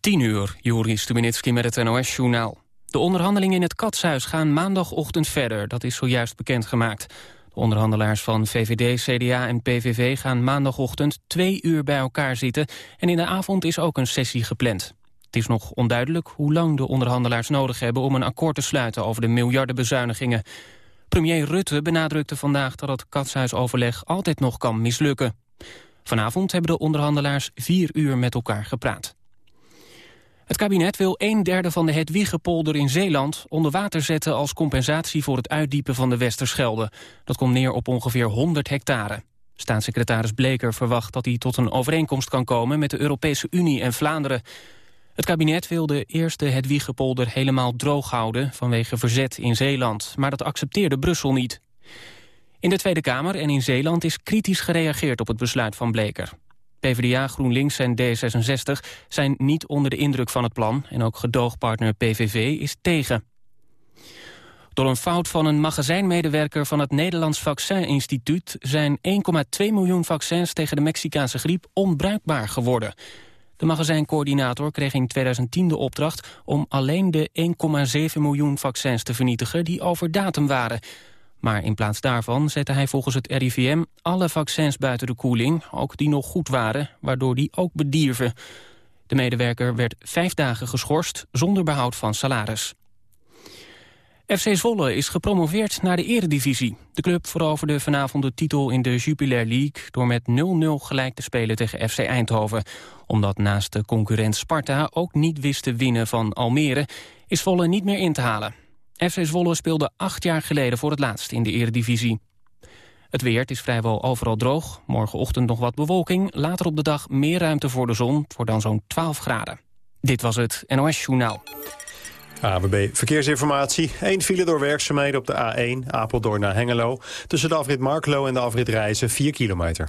10 uur, Joris Stubenitski met het NOS-journaal. De onderhandelingen in het Katshuis gaan maandagochtend verder. Dat is zojuist bekendgemaakt. De onderhandelaars van VVD, CDA en PVV gaan maandagochtend twee uur bij elkaar zitten... en in de avond is ook een sessie gepland. Het is nog onduidelijk hoe lang de onderhandelaars nodig hebben... om een akkoord te sluiten over de miljardenbezuinigingen. Premier Rutte benadrukte vandaag dat het katshuisoverleg altijd nog kan mislukken. Vanavond hebben de onderhandelaars vier uur met elkaar gepraat. Het kabinet wil een derde van de Hedwiggepolder in Zeeland onder water zetten als compensatie voor het uitdiepen van de Westerschelde. Dat komt neer op ongeveer 100 hectare. Staatssecretaris Bleker verwacht dat hij tot een overeenkomst kan komen met de Europese Unie en Vlaanderen. Het kabinet wil de eerste Hedwiggepolder helemaal droog houden vanwege verzet in Zeeland, maar dat accepteerde Brussel niet. In de Tweede Kamer en in Zeeland is kritisch gereageerd op het besluit van Bleker. PvdA, GroenLinks en D66 zijn niet onder de indruk van het plan... en ook gedoogpartner PVV is tegen. Door een fout van een magazijnmedewerker van het Nederlands Vaccininstituut... zijn 1,2 miljoen vaccins tegen de Mexicaanse griep onbruikbaar geworden. De magazijncoördinator kreeg in 2010 de opdracht... om alleen de 1,7 miljoen vaccins te vernietigen die over datum waren... Maar in plaats daarvan zette hij volgens het RIVM alle vaccins buiten de koeling, ook die nog goed waren, waardoor die ook bedierven. De medewerker werd vijf dagen geschorst zonder behoud van salaris. FC Zwolle is gepromoveerd naar de eredivisie. De club veroverde vanavond de titel in de Jupiler League... door met 0-0 gelijk te spelen tegen FC Eindhoven. Omdat naast de concurrent Sparta ook niet wist te winnen van Almere... is Zwolle niet meer in te halen. FC Zwolle speelde acht jaar geleden voor het laatst in de eredivisie. Het weer, het is vrijwel overal droog. Morgenochtend nog wat bewolking. Later op de dag meer ruimte voor de zon, voor dan zo'n 12 graden. Dit was het NOS Journaal. AWB Verkeersinformatie. Eén file door werkzaamheden op de A1, Apeldoorn naar Hengelo. Tussen de afrit Marklo en de afrit Reizen, 4 kilometer.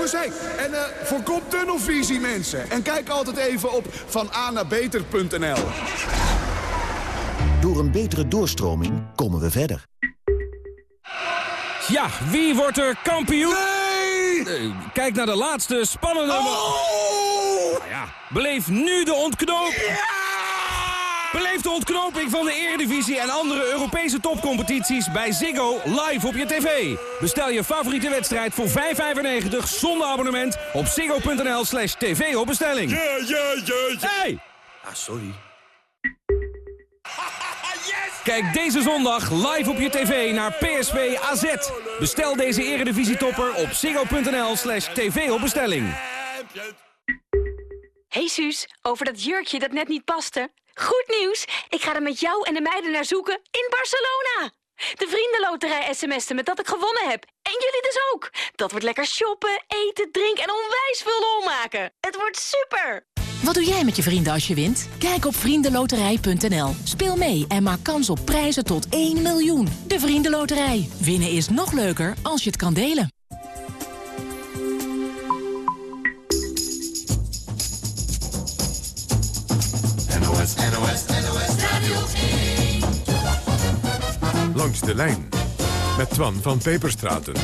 Jongens, en uh, voorkom tunnelvisie, mensen. En kijk altijd even op vananabeter.nl. Door een betere doorstroming komen we verder. Ja, wie wordt er kampioen? Nee! Kijk naar de laatste spannende... Oh! Ja, beleef nu de ontknoping. Ja! Beleef de ontknoping van de Eredivisie en andere Europese topcompetities bij Ziggo live op je tv. Bestel je favoriete wedstrijd voor 5,95 zonder abonnement op ziggo.nl slash tv op bestelling. Ja, ja, ja, ja. Hey! Ah, sorry. Kijk deze zondag live op je tv naar PSV AZ. Bestel deze eredivisietopper op ziggo.nl slash tv op bestelling. Hey Suus, over dat jurkje dat net niet paste. Goed nieuws, ik ga er met jou en de meiden naar zoeken in Barcelona. De vriendenloterij sms'en met dat ik gewonnen heb. En jullie dus ook. Dat wordt lekker shoppen, eten, drinken en onwijs veel lol maken. Het wordt super. Wat doe jij met je vrienden als je wint? Kijk op vriendenloterij.nl. Speel mee en maak kans op prijzen tot 1 miljoen. De Vriendenloterij. Winnen is nog leuker als je het kan delen. Langs de lijn met Twan van Peperstraten.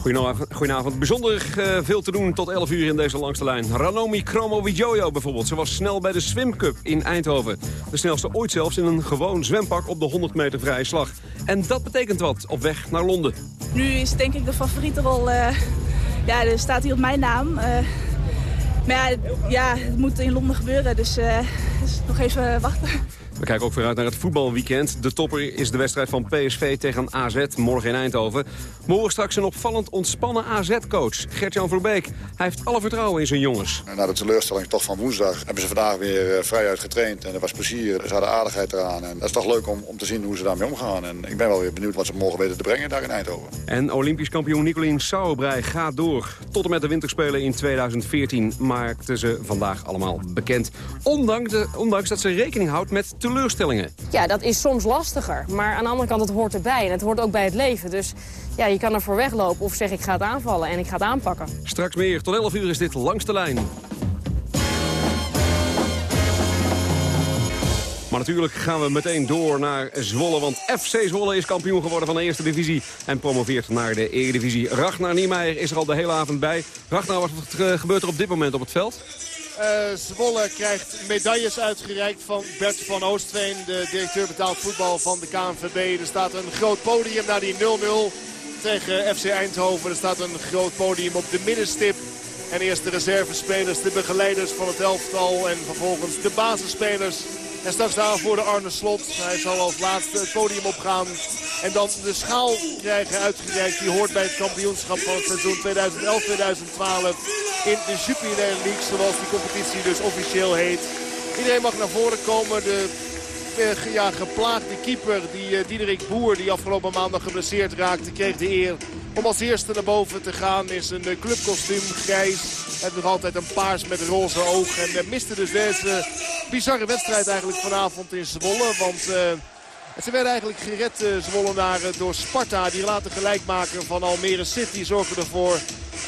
Goedenavond. Goedenavond. Bijzonder uh, veel te doen tot 11 uur in deze langste lijn. Ranomi Kromowidjojo bijvoorbeeld. Ze was snel bij de Swim Cup in Eindhoven. De snelste ooit zelfs in een gewoon zwempak op de 100 meter vrije slag. En dat betekent wat op weg naar Londen. Nu is denk ik de favoriete rol... Uh, ja, er staat hier op mijn naam. Uh, maar ja, het moet in Londen gebeuren, dus, dus nog even wachten. We kijken ook vooruit naar het voetbalweekend. De topper is de wedstrijd van PSV tegen AZ morgen in Eindhoven. Morgen straks een opvallend ontspannen AZ-coach, Gert-Jan Verbeek. Hij heeft alle vertrouwen in zijn jongens. Na de teleurstelling toch van woensdag hebben ze vandaag weer uh, vrijuit getraind. En er was plezier, er zat aardigheid eraan. En dat is toch leuk om, om te zien hoe ze daarmee omgaan. En ik ben wel weer benieuwd wat ze morgen weten te brengen daar in Eindhoven. En Olympisch kampioen Nicolien Sauerbrei gaat door. Tot en met de winterspelen in 2014 maakten ze vandaag allemaal bekend. Ondanks, de, ondanks dat ze rekening houdt met teleurstellingen. Ja, dat is soms lastiger. Maar aan de andere kant, het hoort erbij. En het hoort ook bij het leven. Dus ja, je kan ervoor weglopen of zeg ik ga het aanvallen en ik ga het aanpakken. Straks meer. Tot 11 uur is dit Langs de Lijn. Maar natuurlijk gaan we meteen door naar Zwolle. Want FC Zwolle is kampioen geworden van de eerste divisie. En promoveert naar de eredivisie. Ragnar Niemeyer is er al de hele avond bij. Ragnar, wat gebeurt er op dit moment op het veld? Uh, Zwolle krijgt medailles uitgereikt van Bert van Oostveen, de directeur betaald voetbal van de KNVB. Er staat een groot podium naar die 0-0 tegen FC Eindhoven. Er staat een groot podium op de middenstip. En eerst de reservespelers, de begeleiders van het elftal en vervolgens de basisspelers. En straks de Arne Slot. Hij zal als laatste het podium opgaan. En dan de schaal krijgen uitgereikt. Die hoort bij het kampioenschap van het seizoen 2011-2012 in de Jupiler League. Zoals die competitie dus officieel heet. Iedereen mag naar voren komen. De ja, geplaagde keeper, die, uh, Diederik Boer, die afgelopen maandag geblesseerd raakte, kreeg de eer om als eerste naar boven te gaan. In zijn uh, clubkostuum grijs. Heeft nog altijd een paars met roze oog. En miste dus deze bizarre wedstrijd eigenlijk vanavond in Zwolle. Want... Ze werden eigenlijk gered, uh, Zwollenaren, door Sparta. Die later gelijkmaker van Almere City zorgen ervoor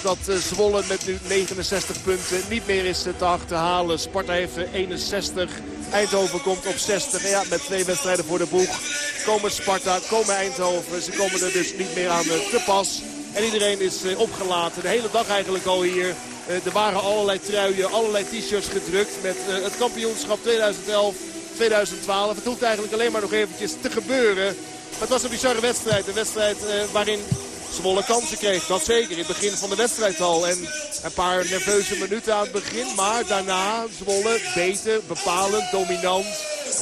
dat uh, Zwolle met nu 69 punten niet meer is te achterhalen. Sparta heeft 61. Eindhoven komt op 60. En ja, met twee wedstrijden voor de boeg komen Sparta, komen Eindhoven. Ze komen er dus niet meer aan te pas. En iedereen is opgelaten. De hele dag eigenlijk al hier. er waren allerlei truien, allerlei t-shirts gedrukt met het kampioenschap 2011. 2012. Het hoeft eigenlijk alleen maar nog eventjes te gebeuren. Maar het was een bizarre wedstrijd. Een wedstrijd uh, waarin Zwolle kansen kreeg. Dat zeker in het begin van de wedstrijd al. En een paar nerveuze minuten aan het begin. Maar daarna Zwolle beter, bepalend, dominant.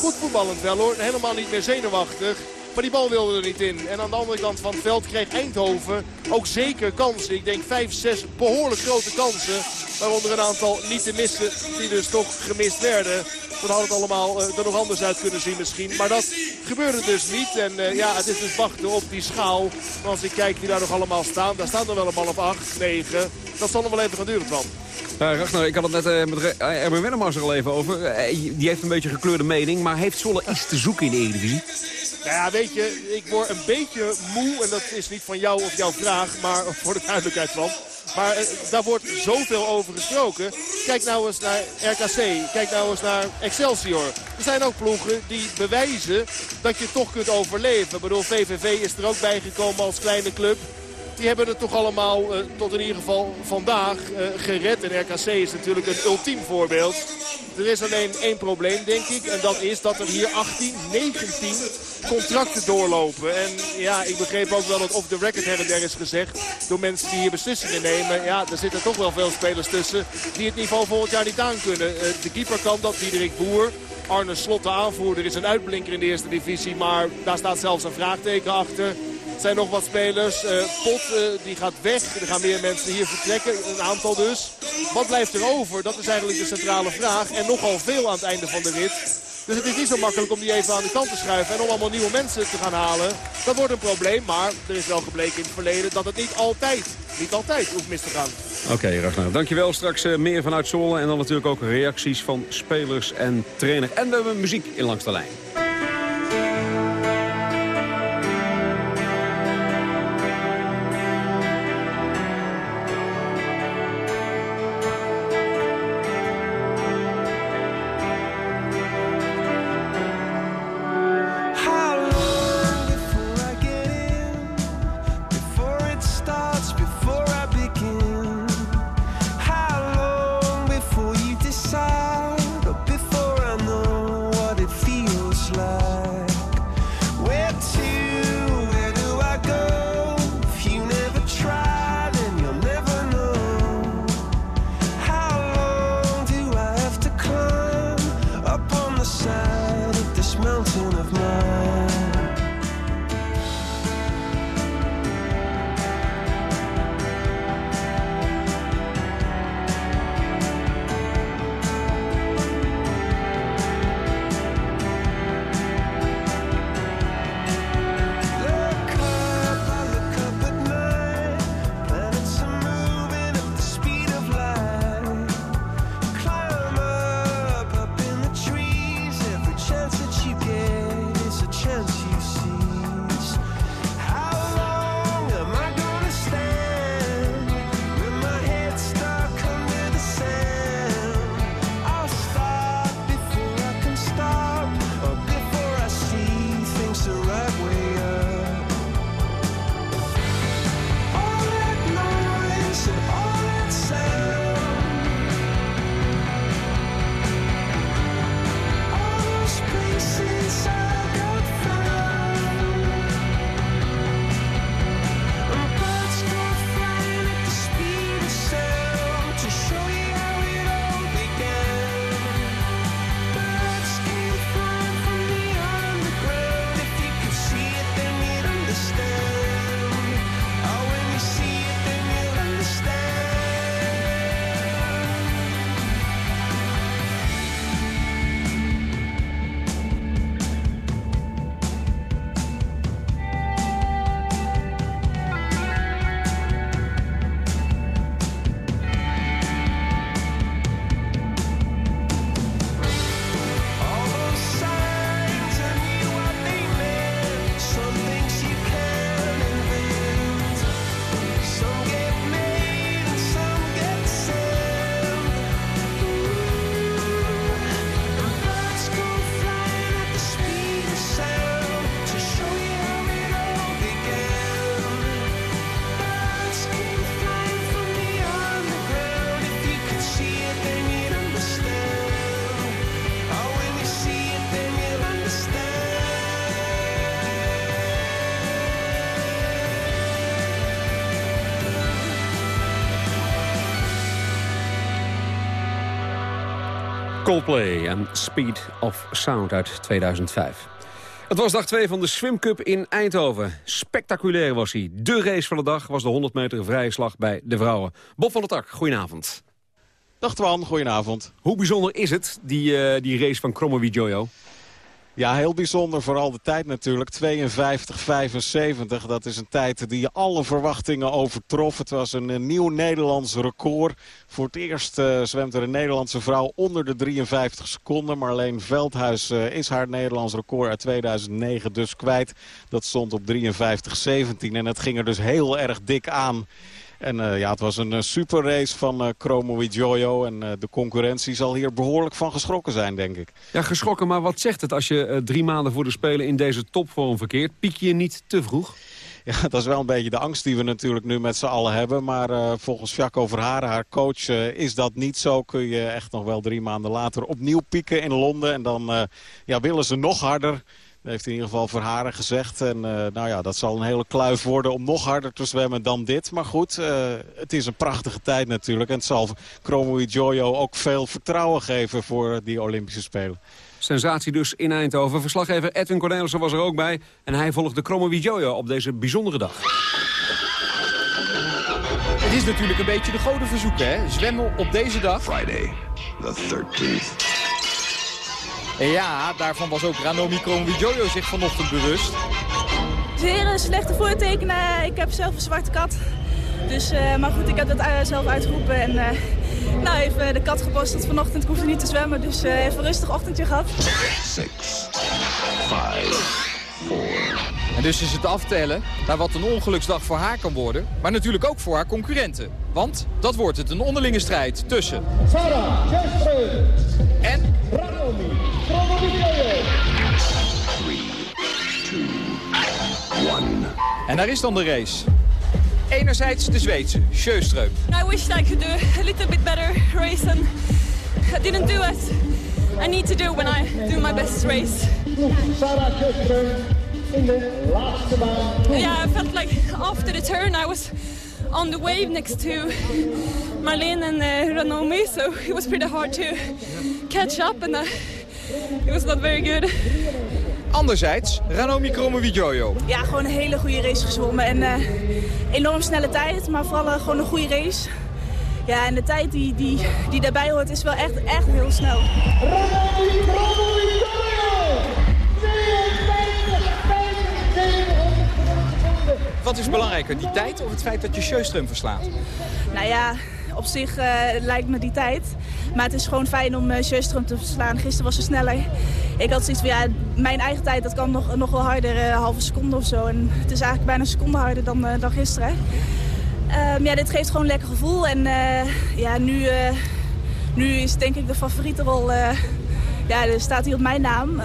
Goed voetballend wel hoor. Helemaal niet meer zenuwachtig. Maar die bal wilde er niet in. En aan de andere kant van het veld kreeg Eindhoven ook zeker kansen. Ik denk vijf, zes behoorlijk grote kansen. Waaronder een aantal niet te missen die dus toch gemist werden. Dan had het allemaal uh, er nog anders uit kunnen zien misschien. Maar dat gebeurde dus niet. En uh, ja, het is dus wachten op die schaal. Maar als ik kijk wie daar nog allemaal staan. Daar staan er wel een man of 8, 9. Dat zal nog wel even gaan duren, van. Uh, Ragnar, ik had het net met Erwin Wennemars er al even over. Die heeft een beetje gekleurde mening. Maar heeft Zwolle iets te zoeken in de Eredivisie? Nou ja, weet je, ik word een beetje moe. En dat is niet van jou of jouw vraag, maar voor de duidelijkheid van. Maar uh, daar wordt zoveel over gesproken. Kijk nou eens naar RKC. Kijk nou eens naar Excelsior. Er zijn ook ploegen die bewijzen dat je toch kunt overleven. Ik bedoel, VVV is er ook bijgekomen als kleine club. Die hebben het toch allemaal uh, tot in ieder geval vandaag uh, gered. En RKC is natuurlijk een ultiem voorbeeld. Er is alleen één probleem, denk ik. En dat is dat er hier 18, 19 contracten doorlopen. En ja, ik begreep ook wel dat off the record her en der is gezegd... door mensen die hier beslissingen nemen. Ja, er zitten toch wel veel spelers tussen die het niveau volgend jaar niet aan kunnen. Uh, de keeper kan dat, Diederik Boer. Arne Slot, de aanvoerder, is een uitblinker in de eerste divisie. Maar daar staat zelfs een vraagteken achter. Zijn nog wat spelers. Uh, Pot uh, die gaat weg. Er gaan meer mensen hier vertrekken. Een aantal dus. Wat blijft er over? Dat is eigenlijk de centrale vraag. En nogal veel aan het einde van de rit. Dus het is niet zo makkelijk om die even aan de kant te schuiven. En om allemaal nieuwe mensen te gaan halen. Dat wordt een probleem. Maar er is wel gebleken in het verleden dat het niet altijd, niet altijd hoeft mis te gaan. Oké, okay, Ragnar. Dankjewel. Straks uh, meer vanuit Zwolle. En dan natuurlijk ook reacties van spelers en trainer. En we hebben muziek in Langs de Lijn. Coldplay en Speed of Sound uit 2005. Het was dag 2 van de Swim Cup in Eindhoven. Spectaculair was hij. De race van de dag was de 100 meter vrije slag bij de vrouwen. Bob van der Tak, goedenavond. Dag Twan, goedenavond. Hoe bijzonder is het, die, uh, die race van Kromowi Jojo? Ja, heel bijzonder. Vooral de tijd natuurlijk. 52-75. Dat is een tijd die alle verwachtingen overtrof. Het was een, nieuw Nederlands record. Voor het eerst uh, zwemt er een Nederlandse vrouw onder de 53 seconden. Marleen Veldhuis uh, is haar Nederlands record uit 2009 dus kwijt. Dat stond op 53-17 en het ging er dus heel erg dik aan. En uh, ja, het was een uh, super race van uh, Chromo Jojo. En de concurrentie zal hier behoorlijk van geschrokken zijn, denk ik. Ja, geschrokken. Maar wat zegt het als je drie maanden voor de Spelen in deze topvorm verkeert? Piek je niet te vroeg? Ja, dat is wel een beetje de angst die we natuurlijk nu met z'n allen hebben. Maar uh, volgens Jacco Verharen, haar coach, uh, is dat niet zo. Kun je echt nog wel drie maanden later opnieuw pieken in Londen. En dan uh, ja, willen ze nog harder. Dat heeft in ieder geval Verharen gezegd. En uh, nou ja, dat zal een hele kluif worden om nog harder te zwemmen dan dit. Maar goed, uh, het is een prachtige tijd natuurlijk. En het zal Chromo Jojo ook veel vertrouwen geven voor die Olympische Spelen. Sensatie dus in Eindhoven. Verslaggever Edwin Cornelissen was er ook bij. En hij volgde Chromo Jojo op deze bijzondere dag. Het is natuurlijk een beetje de godenverzoek, hè? Zwemmen op deze dag. Friday, the 13th. En ja, daarvan was ook Ranomi Kromowidjojo zich vanochtend bewust. Zeer een slechte voortekenen. Ik heb zelf een zwarte kat. Dus, uh, maar goed, ik heb dat uh, zelf uitgeroepen. En uh, nou, even de kat gepost dat vanochtend. Ik hoefde niet te zwemmen, dus even een rustig ochtendje gehad. 6, 5, 4... En dus is het aftellen naar wat een ongeluksdag voor haar kan worden. Maar natuurlijk ook voor haar concurrenten. Want dat wordt het, een onderlinge strijd tussen... Sarah Chester en... Ranomi 3, 2, 1... En daar is dan de race. Enerzijds de Zweedse, Sjöström. I wish I could do a little bit better race and I didn't do what I need to do when I do my best race. Sarah Chester in the last baan. Yeah, I felt like after the turn I was on the wave next to Marlene and uh, Ranomi, so it was pretty hard to catch up and uh, it was not very good. Anderzijds, Ranomi Kromowidjojo. Ja, gewoon een hele goede race gezwommen en uh, enorm snelle tijd, maar vooral uh, gewoon een goede race. Ja, en de tijd die, die, die daarbij hoort is wel echt, echt heel snel. Ranomi Kromowidjojo! 52, Wat is belangrijker, die tijd of het feit dat je Sjöström verslaat? Nou ja, op zich uh, lijkt me die tijd. Maar het is gewoon fijn om uh, Sjöström te verslaan. Gisteren was ze sneller. Ik had zoiets van, ja, mijn eigen tijd dat kan nog, nog wel harder, uh, halve seconde of zo. En het is eigenlijk bijna een seconde harder dan, dan gisteren. Um, ja, dit geeft gewoon een lekker gevoel. En ja, nu, nu is denk ik de favorietenrol... ja, er staat hier op mijn naam.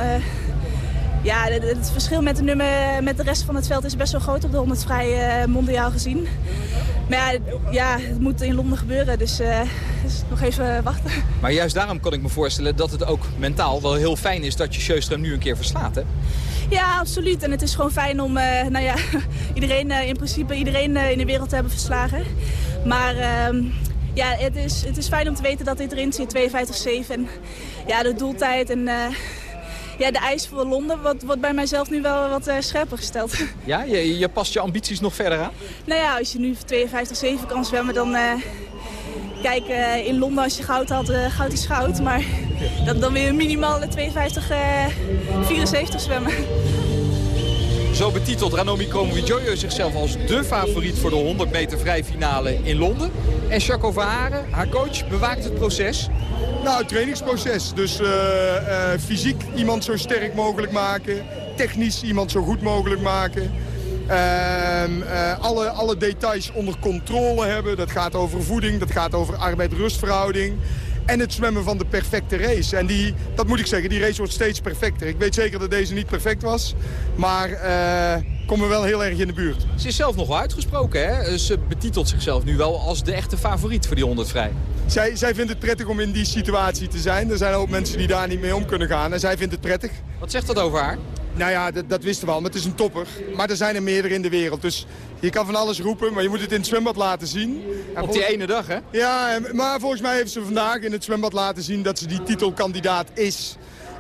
Ja, het, het, verschil met de, nummer, met de rest van het veld is best wel groot op de 100 vrij mondiaal gezien. Maar ja, ja, het moet in Londen gebeuren, dus, uh, dus, nog even wachten. Maar juist daarom kan ik me voorstellen dat het ook mentaal wel heel fijn is dat je Sjöström nu een keer verslaat, hè? Ja, absoluut. En het is gewoon fijn om uh, nou ja, iedereen, in principe iedereen in de wereld te hebben verslagen. Maar ehm, ja, het is, het is fijn om te weten dat dit erin zit, 52-7. En ja, de doeltijd en ja, de eis voor Londen wordt, wordt bij mijzelf nu wel wat uh, scherper gesteld. Ja, je, je past je ambities nog verder aan? Nou ja, als je nu 52-7 kan zwemmen, dan... Uh, kijk, uh, in Londen als je goud had, goud is goud. Maar dan, dan weer minimaal 52-74 zwemmen. Zo betitelt Ranomi Kromowidjojo zichzelf als de favoriet voor de 100 meter vrijfinale in Londen. En Jaco Verharen, haar coach, bewaakt het proces. Nou, het trainingsproces. Dus uh, uh, fysiek iemand zo sterk mogelijk maken. Technisch iemand zo goed mogelijk maken. Uh, alle, alle details onder controle hebben. Dat gaat over voeding, dat gaat over arbeid-rustverhouding. En het zwemmen van de perfecte race. En die, dat moet ik zeggen, die race wordt steeds perfecter. Ik weet zeker dat deze niet perfect was. Maar uh, komen we wel heel erg in de buurt. Ze is zelf nog wel uitgesproken, hè? Ze betitelt zichzelf nu wel als de echte favoriet voor die 100 vrij. Zij, zij vindt het prettig om in die situatie te zijn. Er zijn ook mensen die daar niet mee om kunnen gaan. En zij vindt het prettig. Wat zegt dat over haar? Nou ja, dat, dat wisten we al. Maar het is een topper. Maar er zijn er meerdere in de wereld. Dus je kan van alles roepen, maar je moet het in het zwembad laten zien. Op die ene dag, hè? Ja, maar volgens mij heeft ze vandaag in het zwembad laten zien dat ze die titelkandidaat is.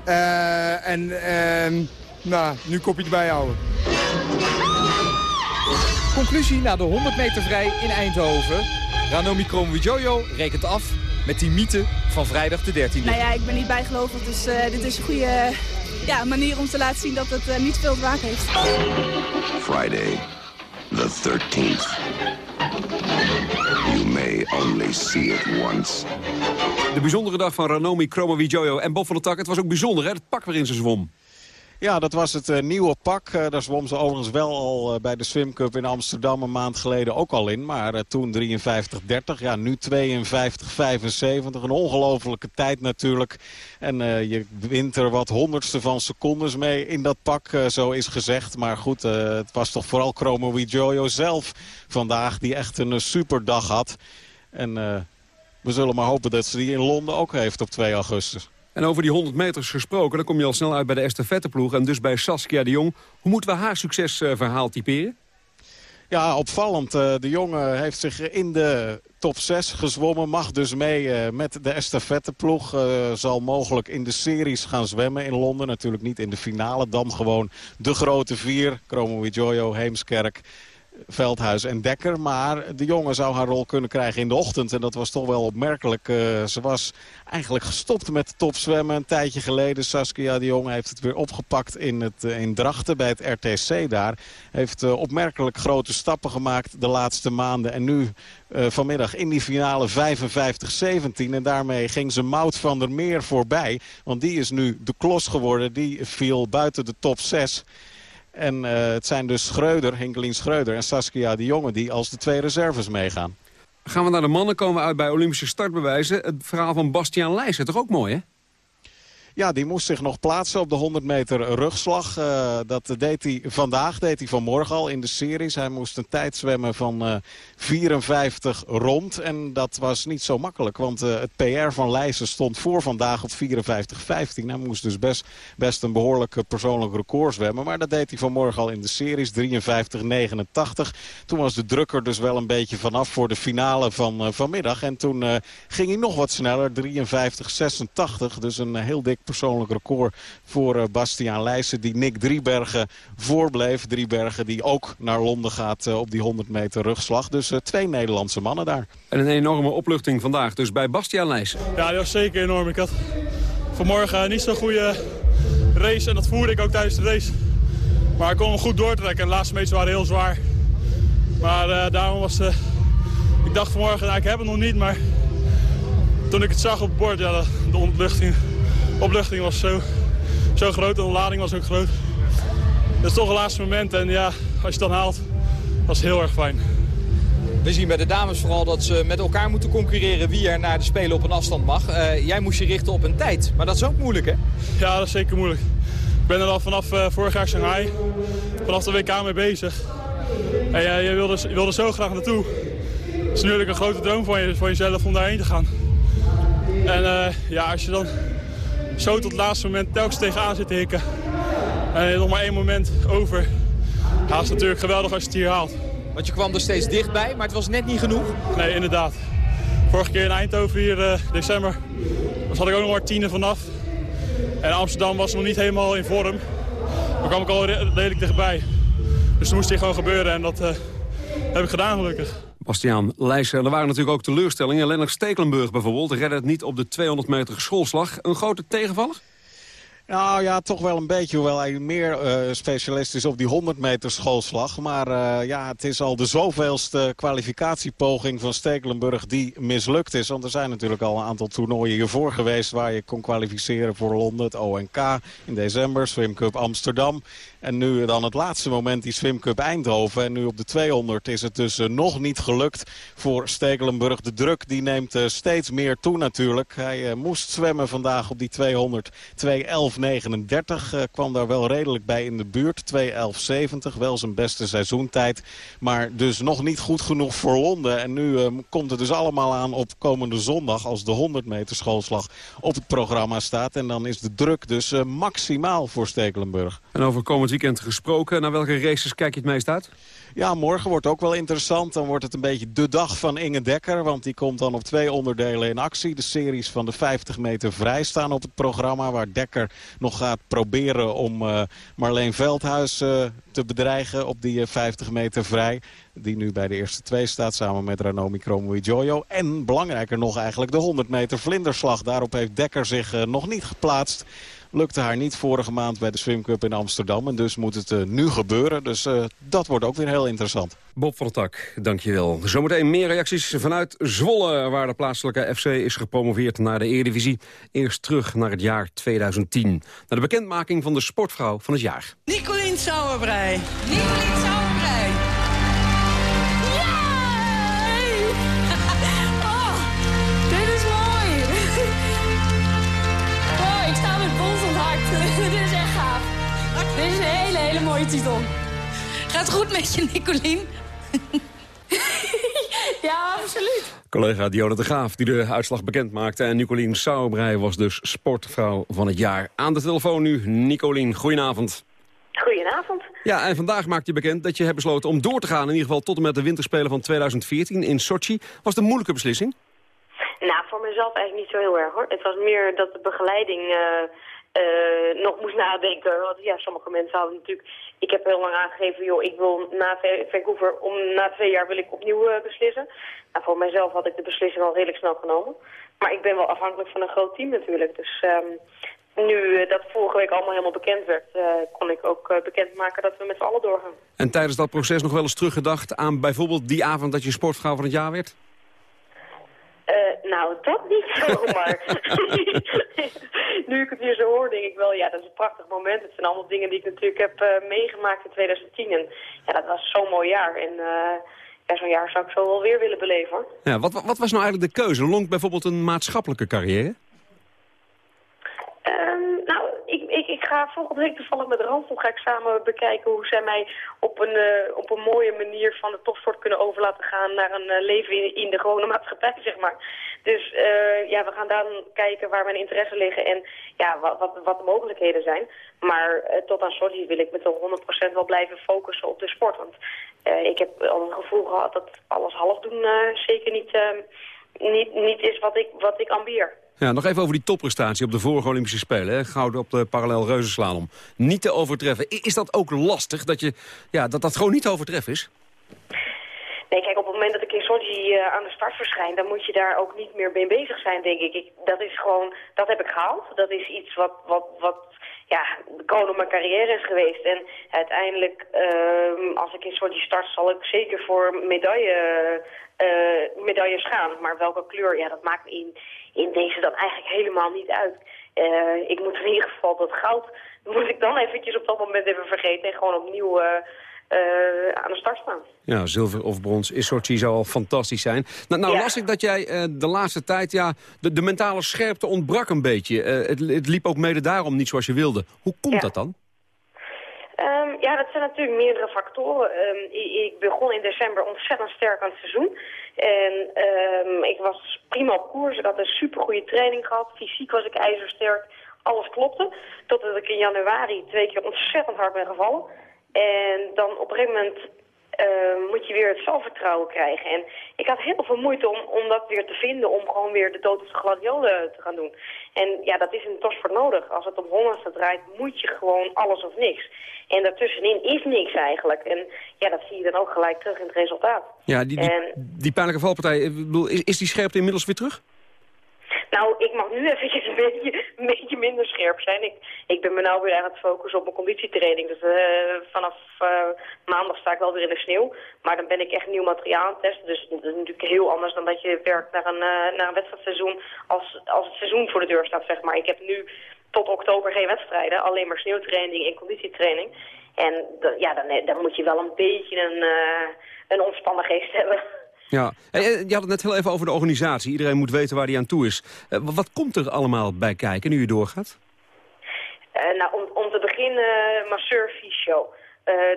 Uh, en uh, nou, nu kopje erbij houden. Conclusie na de 100 meter vrij in Eindhoven. Ranomi Kromowidjojo rekent af met die mythe van vrijdag de 13e. Nou ja, ik ben niet bijgelovig, dus uh, dit is een goede ja, manier om te laten zien dat het uh, niet veel te maken heeft. Friday, the 13th. You may only see it once. De bijzondere dag van Ranomi Kromowidjojo en Bob van der Tak. Het was ook bijzonder, hè? Het pak waarin ze zwom. Ja, dat was het uh, nieuwe pak. Uh, daar zwom ze overigens wel al uh, bij de Swim Cup in Amsterdam een maand geleden ook al in. Maar toen 53-30, ja nu 52-75. Een ongelofelijke tijd natuurlijk. En je wint er wat honderdste van secondes mee in dat pak, zo is gezegd. Maar goed, het was toch vooral Chromo Jojo zelf vandaag die echt een superdag had. En we zullen maar hopen dat ze die in Londen ook heeft op 2 augustus. En over die 100 meters gesproken, dan kom je al snel uit bij de estafetteploeg... en dus bij Saskia de Jong. Hoe moeten we haar succesverhaal typeren? Ja, opvallend. De jongen heeft zich in de top 6 gezwommen. Mag dus mee met de estafetteploeg. Zal mogelijk in de series gaan zwemmen in Londen. Natuurlijk niet in de finale. Dan gewoon de grote vier. Chromo Jojo, Heemskerk Veldhuis en Dekker. Maar de jongen zou haar rol kunnen krijgen in de ochtend. En dat was toch wel opmerkelijk. Uh, ze was eigenlijk gestopt met topzwemmen een tijdje geleden. Saskia de Jong heeft het weer opgepakt in, het, uh, in Drachten bij het RTC daar. Heeft uh, opmerkelijk grote stappen gemaakt de laatste maanden. En nu vanmiddag in die finale 55-17. En daarmee ging ze Mout van der Meer voorbij. Want die is nu de klos geworden. Die viel buiten de top 6. En uh, het zijn dus Schreuder, Hinkelien Schreuder en Saskia de Jonge die als de twee reserves meegaan. Gaan we naar de mannen, komen we uit bij Olympische startbewijzen. Het verhaal van Bastiaan Leijsen, toch ook mooi hè? Ja, die moest zich nog plaatsen op de 100 meter rugslag. Uh, dat deed hij vandaag, deed hij vanmorgen al in de series. Hij moest een tijd zwemmen van uh, 54 rond. En dat was niet zo makkelijk, want uh, het PR van Leijsen stond voor vandaag op 54-15. Hij moest dus best, best een behoorlijk persoonlijk record zwemmen. Maar dat deed hij vanmorgen al in de series, 53-89. Toen was de drukker dus wel een beetje vanaf voor de finale van vanmiddag. En toen ging hij nog wat sneller, 53-86. Dus een heel dik persoonlijk record voor uh, Bastiaan Leijsen. Die Nick Driebergen voorbleef. Driebergen die ook naar Londen gaat uh, op die 100 meter rugslag. Dus uh, twee Nederlandse mannen daar. En een enorme opluchting vandaag dus bij Bastiaan Leijsen. Ja, dat was zeker enorm. Ik had vanmorgen niet zo'n goede race en dat voerde ik ook tijdens de race. Maar ik kon hem goed doortrekken en de laatste meters waren heel zwaar. Maar daarom was... ik dacht vanmorgen, nou, ik heb het nog niet, maar toen ik het zag op het bord, ja, de, de ontluchting opluchting was zo, zo groot, de lading was ook groot. Dat is toch het laatste moment en ja, als je het dan haalt, was het heel erg fijn. We zien bij de dames vooral dat ze met elkaar moeten concurreren wie er naar de Spelen op een afstand mag. Uh, jij moest je richten op een tijd, maar dat is ook moeilijk hè? Ja, dat is zeker moeilijk. Ik ben er al vanaf uh, vorig jaar Shanghai, vanaf de WK mee bezig. En uh, je, wilde, je wilde zo graag naartoe. Het is natuurlijk een grote droom van, je, van jezelf om daarheen te gaan. En ja, als je dan zo tot het laatste moment telkens tegenaan zit te hikken. En nog maar één moment over. Ja, is natuurlijk geweldig als je het hier haalt. Want je kwam er steeds dichtbij, maar het was net niet genoeg? Nee, inderdaad. Vorige keer in Eindhoven hier uh, december was had ik ook nog maar tienen vanaf. En Amsterdam was nog niet helemaal in vorm. Maar kwam ik al redelijk dichtbij. Dus toen moest hier gewoon gebeuren en dat uh, heb ik gedaan gelukkig. Bastiaan Leijsen. Er waren natuurlijk ook teleurstellingen. Lennart Stekelenburg bijvoorbeeld redde het niet op de 200 meter schoolslag. Een grote tegenvaller? Nou ja, toch wel een beetje. Hoewel hij meer uh, specialist is op die 100 meter schoolslag. Maar uh, ja, het is al de zoveelste kwalificatiepoging van Stekelenburg die mislukt is. Want er zijn natuurlijk al een aantal toernooien hiervoor geweest... waar je kon kwalificeren voor Londen, het ONK in december, Swim Cup Amsterdam. En nu dan het laatste moment die Swim Cup Eindhoven. En nu op de 200 is het dus uh, nog niet gelukt voor Stekelenburg. De druk die neemt uh, steeds meer toe natuurlijk. Hij uh, moest zwemmen vandaag op die 200. 2.11.39 kwam daar wel redelijk bij in de buurt. 2.11.70, wel zijn beste seizoentijd. Maar dus nog niet goed genoeg voor Londen. En nu komt het dus allemaal aan op komende zondag... als de 100 meter schoolslag op het programma staat. En dan is de druk dus maximaal voor Stekelenburg. En over komend weekend gesproken, naar welke races kijk je het meest uit? Ja, morgen wordt ook wel interessant. Dan wordt het een beetje de dag van Inge Dekker. Want die komt dan op twee onderdelen in actie. De series van de 50 meter vrij staan op het programma. Waar Dekker nog gaat proberen om uh, Marleen Veldhuis uh, te bedreigen op die uh, 50 meter vrij. Die nu bij de eerste twee staat samen met Ranomi Kromowidjojo. En belangrijker nog eigenlijk de 100 meter vlinderslag. Daarop heeft Dekker zich nog niet geplaatst. Lukte haar niet vorige maand bij de Swim Cup in Amsterdam. En dus moet het uh, nu gebeuren. Dus uh, dat wordt ook weer heel interessant. Bob van der Tak, dankjewel. Zometeen meer reacties vanuit Zwolle... waar de plaatselijke FC is gepromoveerd naar de Eredivisie. Eerst terug naar het jaar 2010. Naar de bekendmaking van de sportvrouw van het jaar. Nicolien Sauerbrei. Nicolien Sauerbrei. Mooie titel. Gaat het goed met je, Nicolien? ja, absoluut. Collega Dionne de Graaf die de uitslag bekend maakte. En Nicolien Sauerbrei was dus sportvrouw van het jaar. Aan de telefoon nu, Nicolien. Goedenavond. Goedenavond. Ja, en vandaag maakt je bekend dat je hebt besloten om door te gaan... in ieder geval tot en met de winterspelen van 2014 in Sochi. Was het een moeilijke beslissing? Nou, voor mezelf eigenlijk niet zo heel erg, hoor. Het was meer dat de begeleiding... Uh... Uh, nog moest nadenken. Want ja, sommige mensen hadden natuurlijk... Ik heb heel lang aangegeven, joh, ik wil na Vancouver, om, na twee jaar wil ik opnieuw uh, beslissen. Nou, voor mijzelf had ik de beslissing al redelijk snel genomen. Maar ik ben wel afhankelijk van een groot team natuurlijk. Dus um, nu uh, dat vorige week allemaal helemaal bekend werd, kon ik ook bekendmaken dat we met z'n allen doorgaan. En tijdens dat proces nog wel eens teruggedacht aan bijvoorbeeld die avond dat je sportvrouw van het jaar werd? Uh, nou, dat niet zomaar. nu ik het hier zo hoor, denk ik wel, ja, dat is een prachtig moment. Het zijn allemaal dingen die ik natuurlijk heb uh, meegemaakt in 2010. En ja, dat was zo'n mooi jaar. En uh, ja, zo'n jaar zou ik zo wel weer willen beleven, hoor. Ja, wat, wat was nou eigenlijk de keuze? Longt bijvoorbeeld een maatschappelijke carrière? Um, nou, ik, ik, ga volgende week toevallig met Ransel ga ik samen bekijken hoe zij mij op een, uh, op een mooie manier van de topsport kunnen over laten gaan naar een uh, leven in, de gewone maatschappij, zeg maar. Dus uh, ja, we gaan dan kijken waar mijn interesse liggen en ja, wat, wat, wat de mogelijkheden zijn. Maar tot aan Sochi wil ik met de 100% wel blijven focussen op de sport. Want ik heb al het gevoel gehad dat alles half doen zeker niet, niet, niet is wat ik, wat ik ambieer. Ja, nog even over die topprestatie op de vorige Olympische Spelen. Hè? Gouden op de parallel reuzenslalom. Niet te overtreffen. Is dat ook lastig dat je, ja, dat, dat gewoon niet te overtreffen is? Nee, kijk, op het moment dat ik in Sochi aan de start verschijn... dan moet je daar ook niet meer mee bezig zijn, denk ik. ik. Dat is gewoon, dat heb ik gehaald. Dat is iets wat, wat, wat ja, de koning mijn carrière is geweest. En uiteindelijk, uh, als ik in Sochi start, zal ik zeker voor medaille, uh, medailles gaan. Maar welke kleur, ja, dat maakt in, in deze dan eigenlijk helemaal niet uit. Uh, ik moet in ieder geval dat goud, moet ik dan eventjes op dat moment even vergeten en gewoon opnieuw... Uh, aan de start staan. Ja, zilver of brons is Sochi zou al fantastisch zijn. Nou, nou ja. las ik dat jij uh, de laatste tijd, ja, de, de, mentale scherpte ontbrak een beetje. Uh, het, het, liep ook mede daarom niet zoals je wilde. Hoe komt ja. dat dan? Um, ja, dat zijn natuurlijk meerdere factoren. Um, ik, ik, begon in december ontzettend sterk aan het seizoen. En um, ik was prima op koers. Ik had een supergoeie training gehad. Fysiek was ik ijzersterk. Alles klopte. Totdat ik in januari twee keer ontzettend hard ben gevallen. En dan op een gegeven moment uh, moet je weer het zelfvertrouwen krijgen. En ik had heel veel moeite om, om dat weer te vinden, om gewoon weer de dood op de gladiolen te gaan doen. En ja, dat is een topsport nodig. Als het om honderdste draait, moet je gewoon alles of niks. En daartussenin is niks eigenlijk. En ja, dat zie je dan ook gelijk terug in het resultaat. Ja, die, die, en... die pijnlijke valpartij, is, is die scherpte inmiddels weer terug? Nou, ik mag nu eventjes een beetje, een beetje minder scherp zijn. Ik, ik ben me nou weer aan het focussen op mijn conditietraining. Dus uh, vanaf uh, maandag sta ik wel weer in de sneeuw. Maar dan ben ik echt nieuw materiaal aan het testen. Dus dat is natuurlijk heel anders dan dat je werkt naar een, uh, naar een wedstrijdseizoen als, als het seizoen voor de deur staat, zeg maar. Ik heb nu tot oktober geen wedstrijden. Alleen maar sneeuwtraining en conditietraining. En ja, dan, dan moet je wel een beetje een, een ontspannen geest hebben. Ja, je had het net heel even over de organisatie. Iedereen moet weten waar hij aan toe is. Uh, wat komt er allemaal bij kijken nu je doorgaat? Uh, nou, om, om te beginnen masseur, fysio.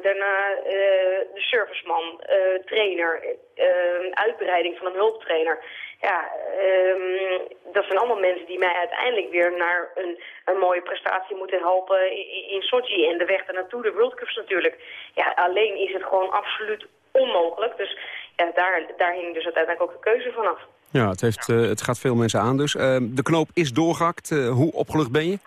daarna de serviceman, trainer, uitbreiding van een hulptrainer. Ja, um, dat zijn allemaal mensen die mij uiteindelijk weer naar een, een mooie prestatie moeten helpen in, in Sochi. En de weg naartoe, de World Cups natuurlijk. Ja, alleen is het gewoon absoluut onmogelijk. Dus ja, daar, daar hing dus uiteindelijk ook de keuze vanaf. Ja, het, heeft, eh, het gaat veel mensen aan dus. Eh, de knoop is doorgehakt. Eh, hoe opgelucht ben je?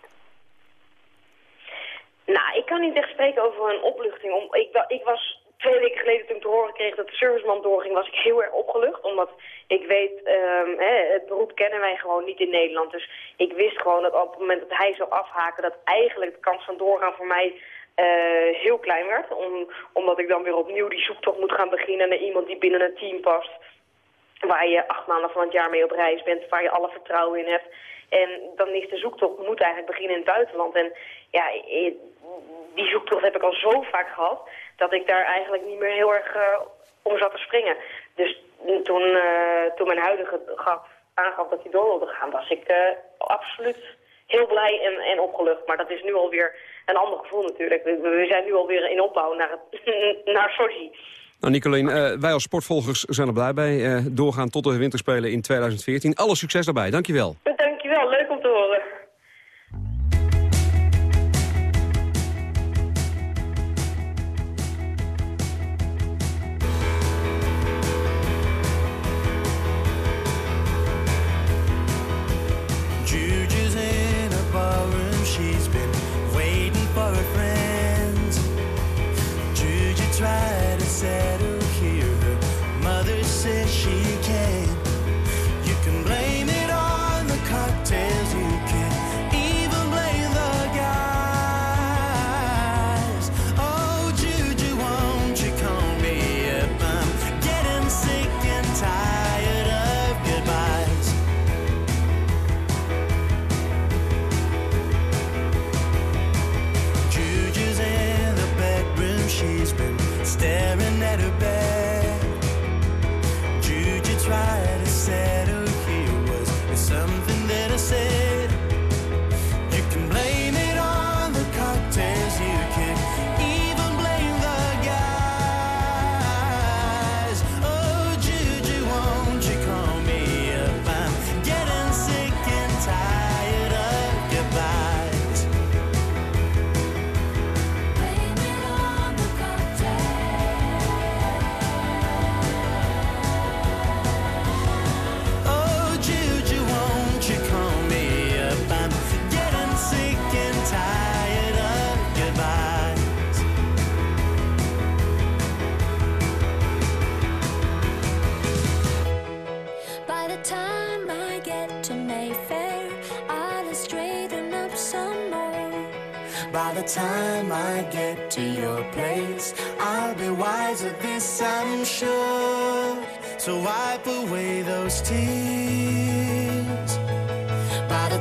Nou, ik kan niet echt spreken over een opluchting. Om, ik, ik was twee weken geleden toen ik te horen kreeg dat de serviceman doorging, was ik heel erg opgelucht. Omdat ik weet, ehm, hè, het beroep kennen wij gewoon niet in Nederland. Dus ik wist gewoon dat op het moment dat hij zou afhaken, dat eigenlijk de kans van doorgaan voor mij eh, heel klein werd. Om, omdat ik dan weer opnieuw die zoektocht moet gaan beginnen naar iemand die binnen een team past. Waar je acht maanden van het jaar mee op reis bent, waar je alle vertrouwen in hebt. En dan is de zoektocht moet eigenlijk beginnen in het buitenland. En ja, die zoektocht heb ik al zo vaak gehad, dat ik daar eigenlijk niet meer heel erg eh, om zat te springen. Dus toen, eh, toen mijn huidige gaf, aangaf dat hij door wilde gaan, was ik absoluut heel blij en, en opgelucht. Maar dat is nu alweer een ander gevoel natuurlijk. We, we zijn nu alweer in opbouw naar, het, naar Sochi. Nou, Nicolien, eh, wij als sportvolgers zijn er blij bij. Eh, doorgaan tot de winterspelen in 2014. Alle succes daarbij. Dankjewel. Dankjewel,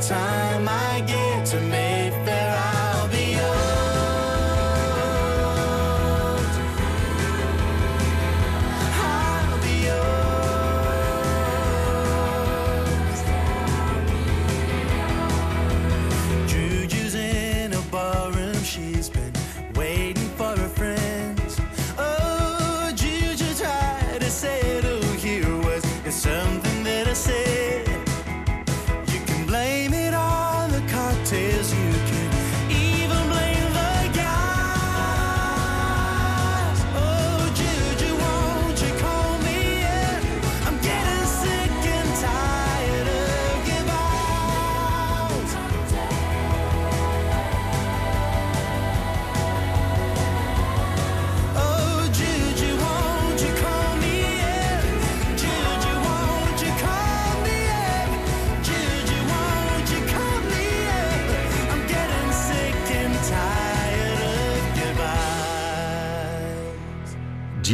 time I get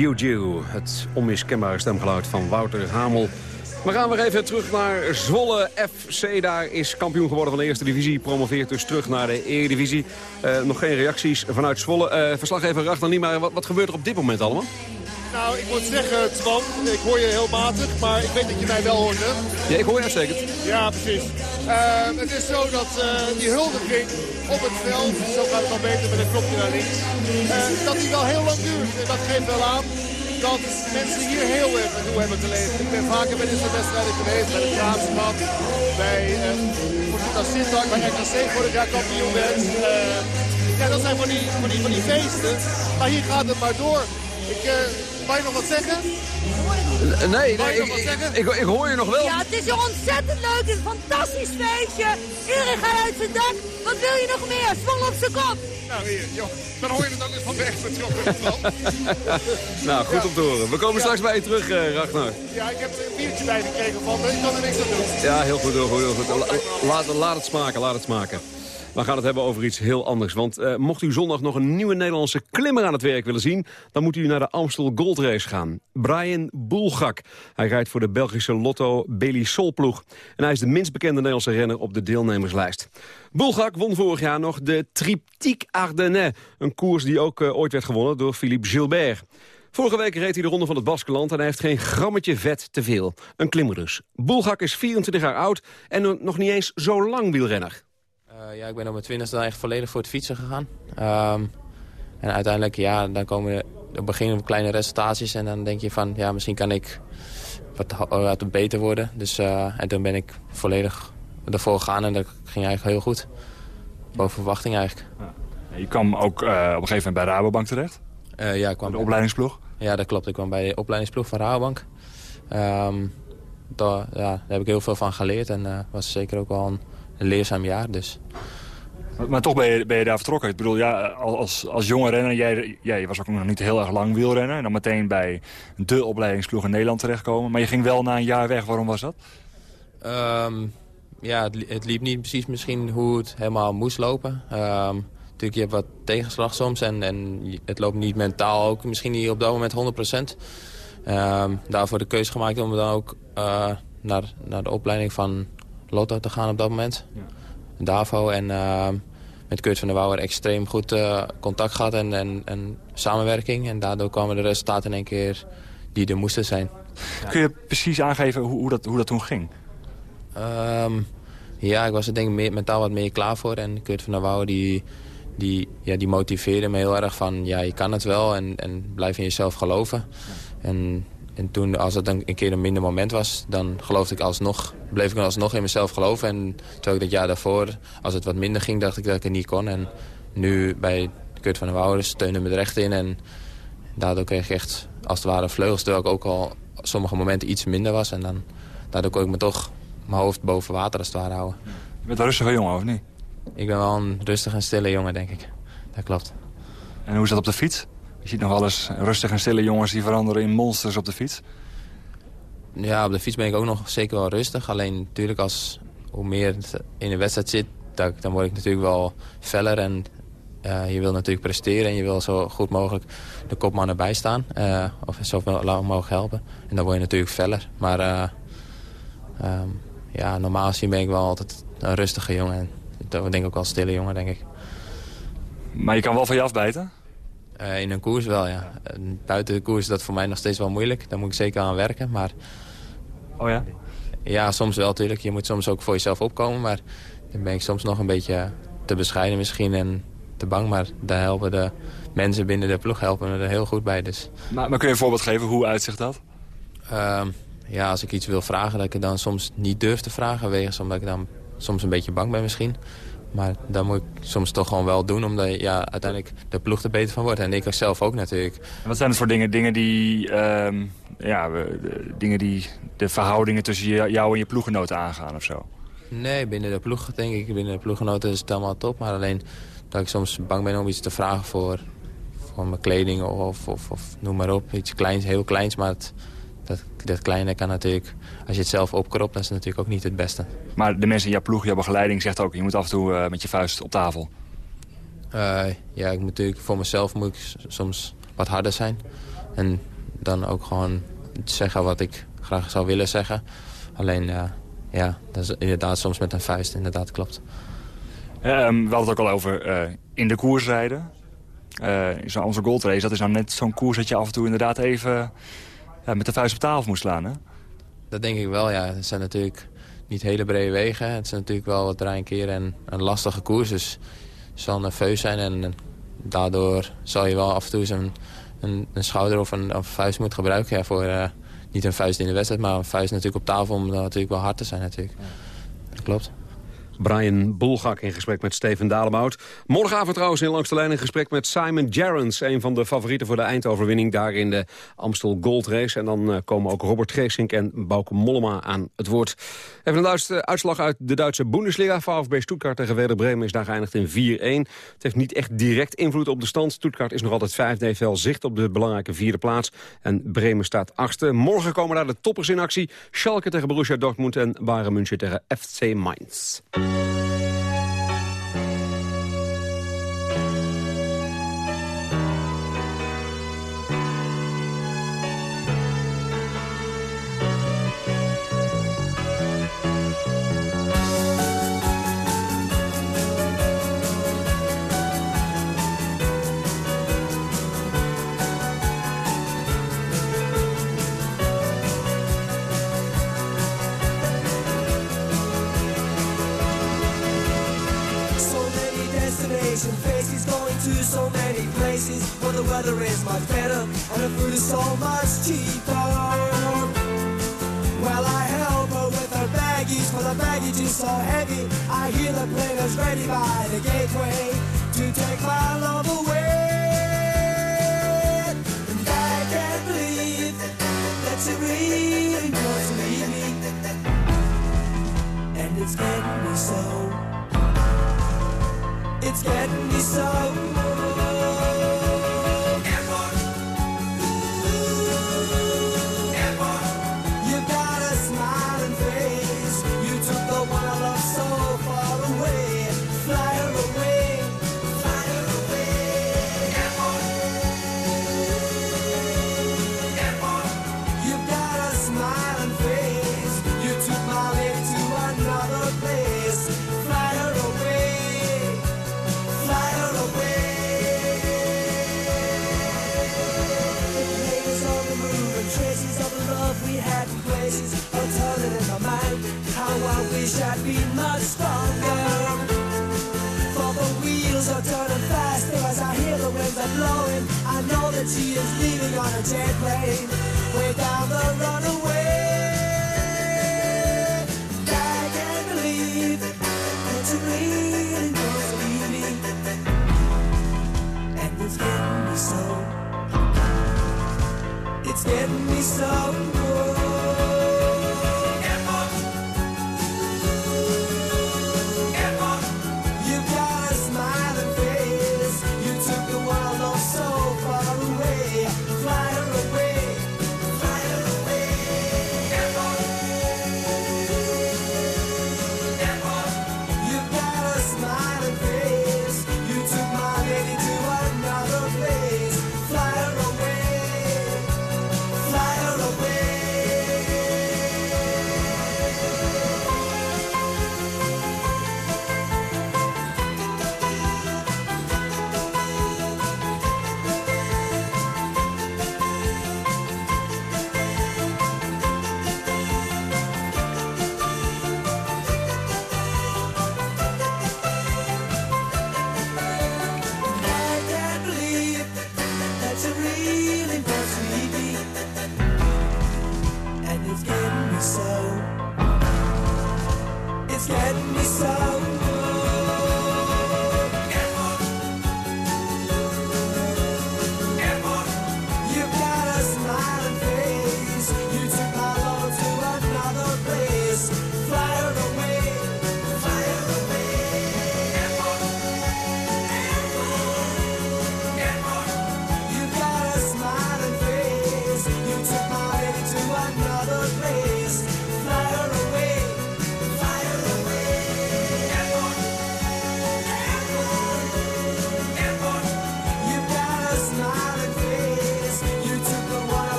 Jiu het onmiskenbare stemgeluid van Wouter Hamel. We gaan weer even terug naar Zwolle FC. Daar is kampioen geworden van de eerste divisie. Promoveert dus terug naar de eredivisie. Eh, nog geen reacties vanuit Zwolle. Eh verslaggever Ragnar Niemeyer, wat, wat gebeurt er op dit moment allemaal? Nou, ik moet zeggen, Twan, ik hoor je heel matig, maar ik weet dat je mij wel hoort, hè? Ja, ik hoor je uitstekend. Ja, precies. Eh, het is zo dat die huldiging op het veld, zo gaat het al beter met een knopje naar links, eh, dat die wel heel lang duurt. En dat geeft wel aan dat mensen hier heel erg naartoe hebben geleefd. Ik ben vaker bij deze wedstrijden geweest, bij de Graafschap, bij Sparta Sittard, waar RKC vorig jaar kampioen werd. Eh, ja, dat zijn van die, van, die, van die feesten. Maar hier gaat het maar door. Ik, uh, mag je nog wat zeggen? Nee, nee ik, ik, ik, ik, hoor je nog wel. Ja, het is een ontzettend leuk, het is een fantastisch feestje. Iedereen gaat uit zijn dak. Wat wil je nog meer? Zwol op zijn kop. Nou hier, joh, dan hoor je het ook eens van weg vertrokken. nou, goed om te horen. We komen straks bij je terug, uh, Ragnar. Ja, ik heb een biertje bij gekregen van, ik kan er niks aan doen. Ja, heel goed, heel goed. Heel goed. Laat, laat het smaken, laat het smaken. We gaan het hebben over iets heel anders. Want uh, mocht u zondag nog een nieuwe Nederlandse klimmer aan het werk willen zien... dan moet u naar de Amstel Gold Race gaan. Brian Boelgak. Hij rijdt voor de Belgische Lotto Belisol ploeg. En hij is de minst bekende Nederlandse renner op de deelnemerslijst. Boelgak won vorig jaar nog de Triptyque Ardennais. Een koers die ook uh, ooit werd gewonnen door Philippe Gilbert. Vorige week reed hij de ronde van het Baskeland en hij heeft geen grammetje vet te veel. Een klimmer dus. Boelgak is 24 jaar oud en nog niet eens zo lang wielrenner. Uh, ja, ik ben op mijn twintigste dan echt volledig voor het fietsen gegaan. Um, en uiteindelijk, ja, dan komen op het begin kleine resultaties. En dan denk je van, ja, misschien kan ik wat, wat beter worden. Dus, uh, en toen ben ik volledig ervoor gegaan en dat ging eigenlijk heel goed. Boven verwachting eigenlijk. Ja. Je kwam ook uh, op een gegeven moment bij Rabobank terecht? ja, ik kwam de opleidingsploeg? Ja, dat klopt. Ik kwam bij de opleidingsploeg van Rabobank. Um, daar, ja, daar heb ik heel veel van geleerd en was zeker ook wel een een leerzaam jaar. Dus. Maar, toch ben je, ben je daar vertrokken. Ik bedoel, ja, als, als jonge renner, jij, jij was ook nog niet heel erg lang wielrenner. En dan meteen bij de opleidingsploeg in Nederland terechtkomen. Maar je ging wel na een jaar weg. Waarom was dat? Um, ja, het, het, liep niet precies misschien hoe het helemaal moest lopen. Um, natuurlijk, je hebt wat tegenslag soms. En, en het loopt niet mentaal ook misschien niet op dat moment 100%. Um, daarvoor de keuze gemaakt om dan ook uh, naar, naar de opleiding van Lotto te gaan op dat moment. Ja. Davo en uh, met Kurt van der Wouwer extreem goed uh, contact gehad en, en, en, samenwerking. En daardoor kwamen de resultaten in één keer die er moesten zijn. Kun je precies aangeven hoe, hoe, dat, hoe dat toen ging? Um, ja, ik was er denk ik meer, mentaal wat meer klaar voor. En Kurt van der Wouwer die, die, ja, die motiveerde me heel erg van... ja, je kan het wel en, en blijf in jezelf geloven. Ja. En en toen, als het dan een keer een minder moment was, dan geloofde ik alsnog, bleef ik alsnog in mezelf geloven. En terwijl ik dat jaar daarvoor, als het wat minder ging, dacht ik dat ik het niet kon. En nu bij Kurt van der Wouwer steunde me er echt in. En daardoor kreeg ik echt, als het ware, vleugels. Terwijl ik ook al sommige momenten iets minder was. En dan, daardoor kon ik me toch mijn hoofd boven water als het ware houden. Je bent een rustige jongen, of niet? Ik ben wel een rustige en stille jongen, denk ik. Dat klopt. En hoe is dat op de fiets? Je ziet nog eens rustig en stille jongens die veranderen in monsters op de fiets. Ja, op de fiets ben ik ook nog zeker wel rustig. Alleen natuurlijk als hoe meer het in de wedstrijd zit, dan word ik natuurlijk wel feller. En uh, je wil natuurlijk presteren en je wil zo goed mogelijk de kopman erbij staan. Uh, of zo lang mogelijk helpen. En dan word je natuurlijk feller. Maar uh, um, ja, normaal gezien ben ik wel altijd een rustige jongen. En ik denk ook wel een stille jongen, denk ik. Maar je kan wel van je afbijten? Uh, in een koers wel, ja. buiten de koers is dat voor mij nog steeds wel moeilijk. Daar moet ik zeker aan werken, maar... Oh ja? Ja, soms wel natuurlijk. Je moet soms ook voor jezelf opkomen, maar... dan ben ik soms nog een beetje te bescheiden misschien en te bang. Maar daar helpen de mensen binnen de ploeg helpen me er heel goed bij. Dus. Maar, maar kun je een voorbeeld geven? Hoe uitzicht dat? Uh, ja, als ik iets wil vragen, dat ik het dan soms niet durf te vragen. Wegens omdat ik dan soms een beetje bang ben misschien. Maar dat moet ik soms toch gewoon wel doen, omdat ja, uiteindelijk de ploeg er beter van wordt. En ik zelf ook natuurlijk. Wat zijn het voor dingen? Dingen die, uh, ja, de, dingen die de verhoudingen tussen jou en je ploeggenoten aangaan of zo? Nee, binnen de ploeg denk ik. Binnen de ploeggenoten is het allemaal top. Maar alleen dat ik soms bang ben om iets te vragen voor, voor mijn kleding of, of, of noem maar op. Iets kleins, heel kleins, maar het, dat, dat kleine kan natuurlijk, als je het zelf opkropt, dat is natuurlijk ook niet het beste. Maar de mensen in jouw ploeg, jouw begeleiding zegt ook, je moet af en toe uh, met je vuist op tafel. Uh, ja, ik moet natuurlijk, voor mezelf moet ik soms wat harder zijn. En dan ook gewoon zeggen wat ik graag zou willen zeggen. Alleen, uh, ja, dat is inderdaad soms met een vuist, inderdaad klopt. Um, we hadden het ook al over in de koers rijden. Zo'n Amstel Gold Race, dat is nou net zo'n koers dat je af en toe inderdaad even met de vuist op tafel moest slaan, hè? Dat denk ik wel, ja. Het zijn natuurlijk niet hele brede wegen. Het zijn natuurlijk wel wat keren en een lastige koers. Dus het zal nerveus zijn en daardoor zal je wel af en toe een, een, een schouder of een, vuist moeten gebruiken. Ja, voor, uh, niet een vuist in de wedstrijd, maar een vuist natuurlijk op tafel om natuurlijk wel hard te zijn natuurlijk. Dat klopt. Brian Bulgak in gesprek met Steven Dalebout. Morgenavond trouwens in Langs de Lijn een gesprek met Simon Gerrans... een van de favorieten voor de eindoverwinning daar in de Amstel Gold Race. En dan eh, komen ook Robert Geesink en Bauke Mollema aan het woord. Even een Duitse uitslag uit de Duitse Bundesliga. VfB Stuttgart tegen Werder Bremen is daar geëindigd in 4-1. Het heeft niet echt direct invloed op de stand. Stuttgart is nog altijd vijfde, heeft wel zicht op de belangrijke vierde plaats. En Bremen staat achtste. Morgen komen daar de toppers in actie. Schalke tegen Borussia Dortmund en Bayern München tegen FC Mainz. So many places where the weather is much better and the food is so much cheaper. Well, I help her with her baggage, for the baggage is so heavy. I hear the plane is ready by the gateway to take my love away. And I can't believe that she really leave me, and it's getting me so. It's getting me so. Wish I'd been much stronger. For the wheels are turning faster as I hear the winds are blowing. I know that she is leaving on a jet plane, way down the runaway. I can't believe that you really to leave me, and it's getting me so. It's getting me so. You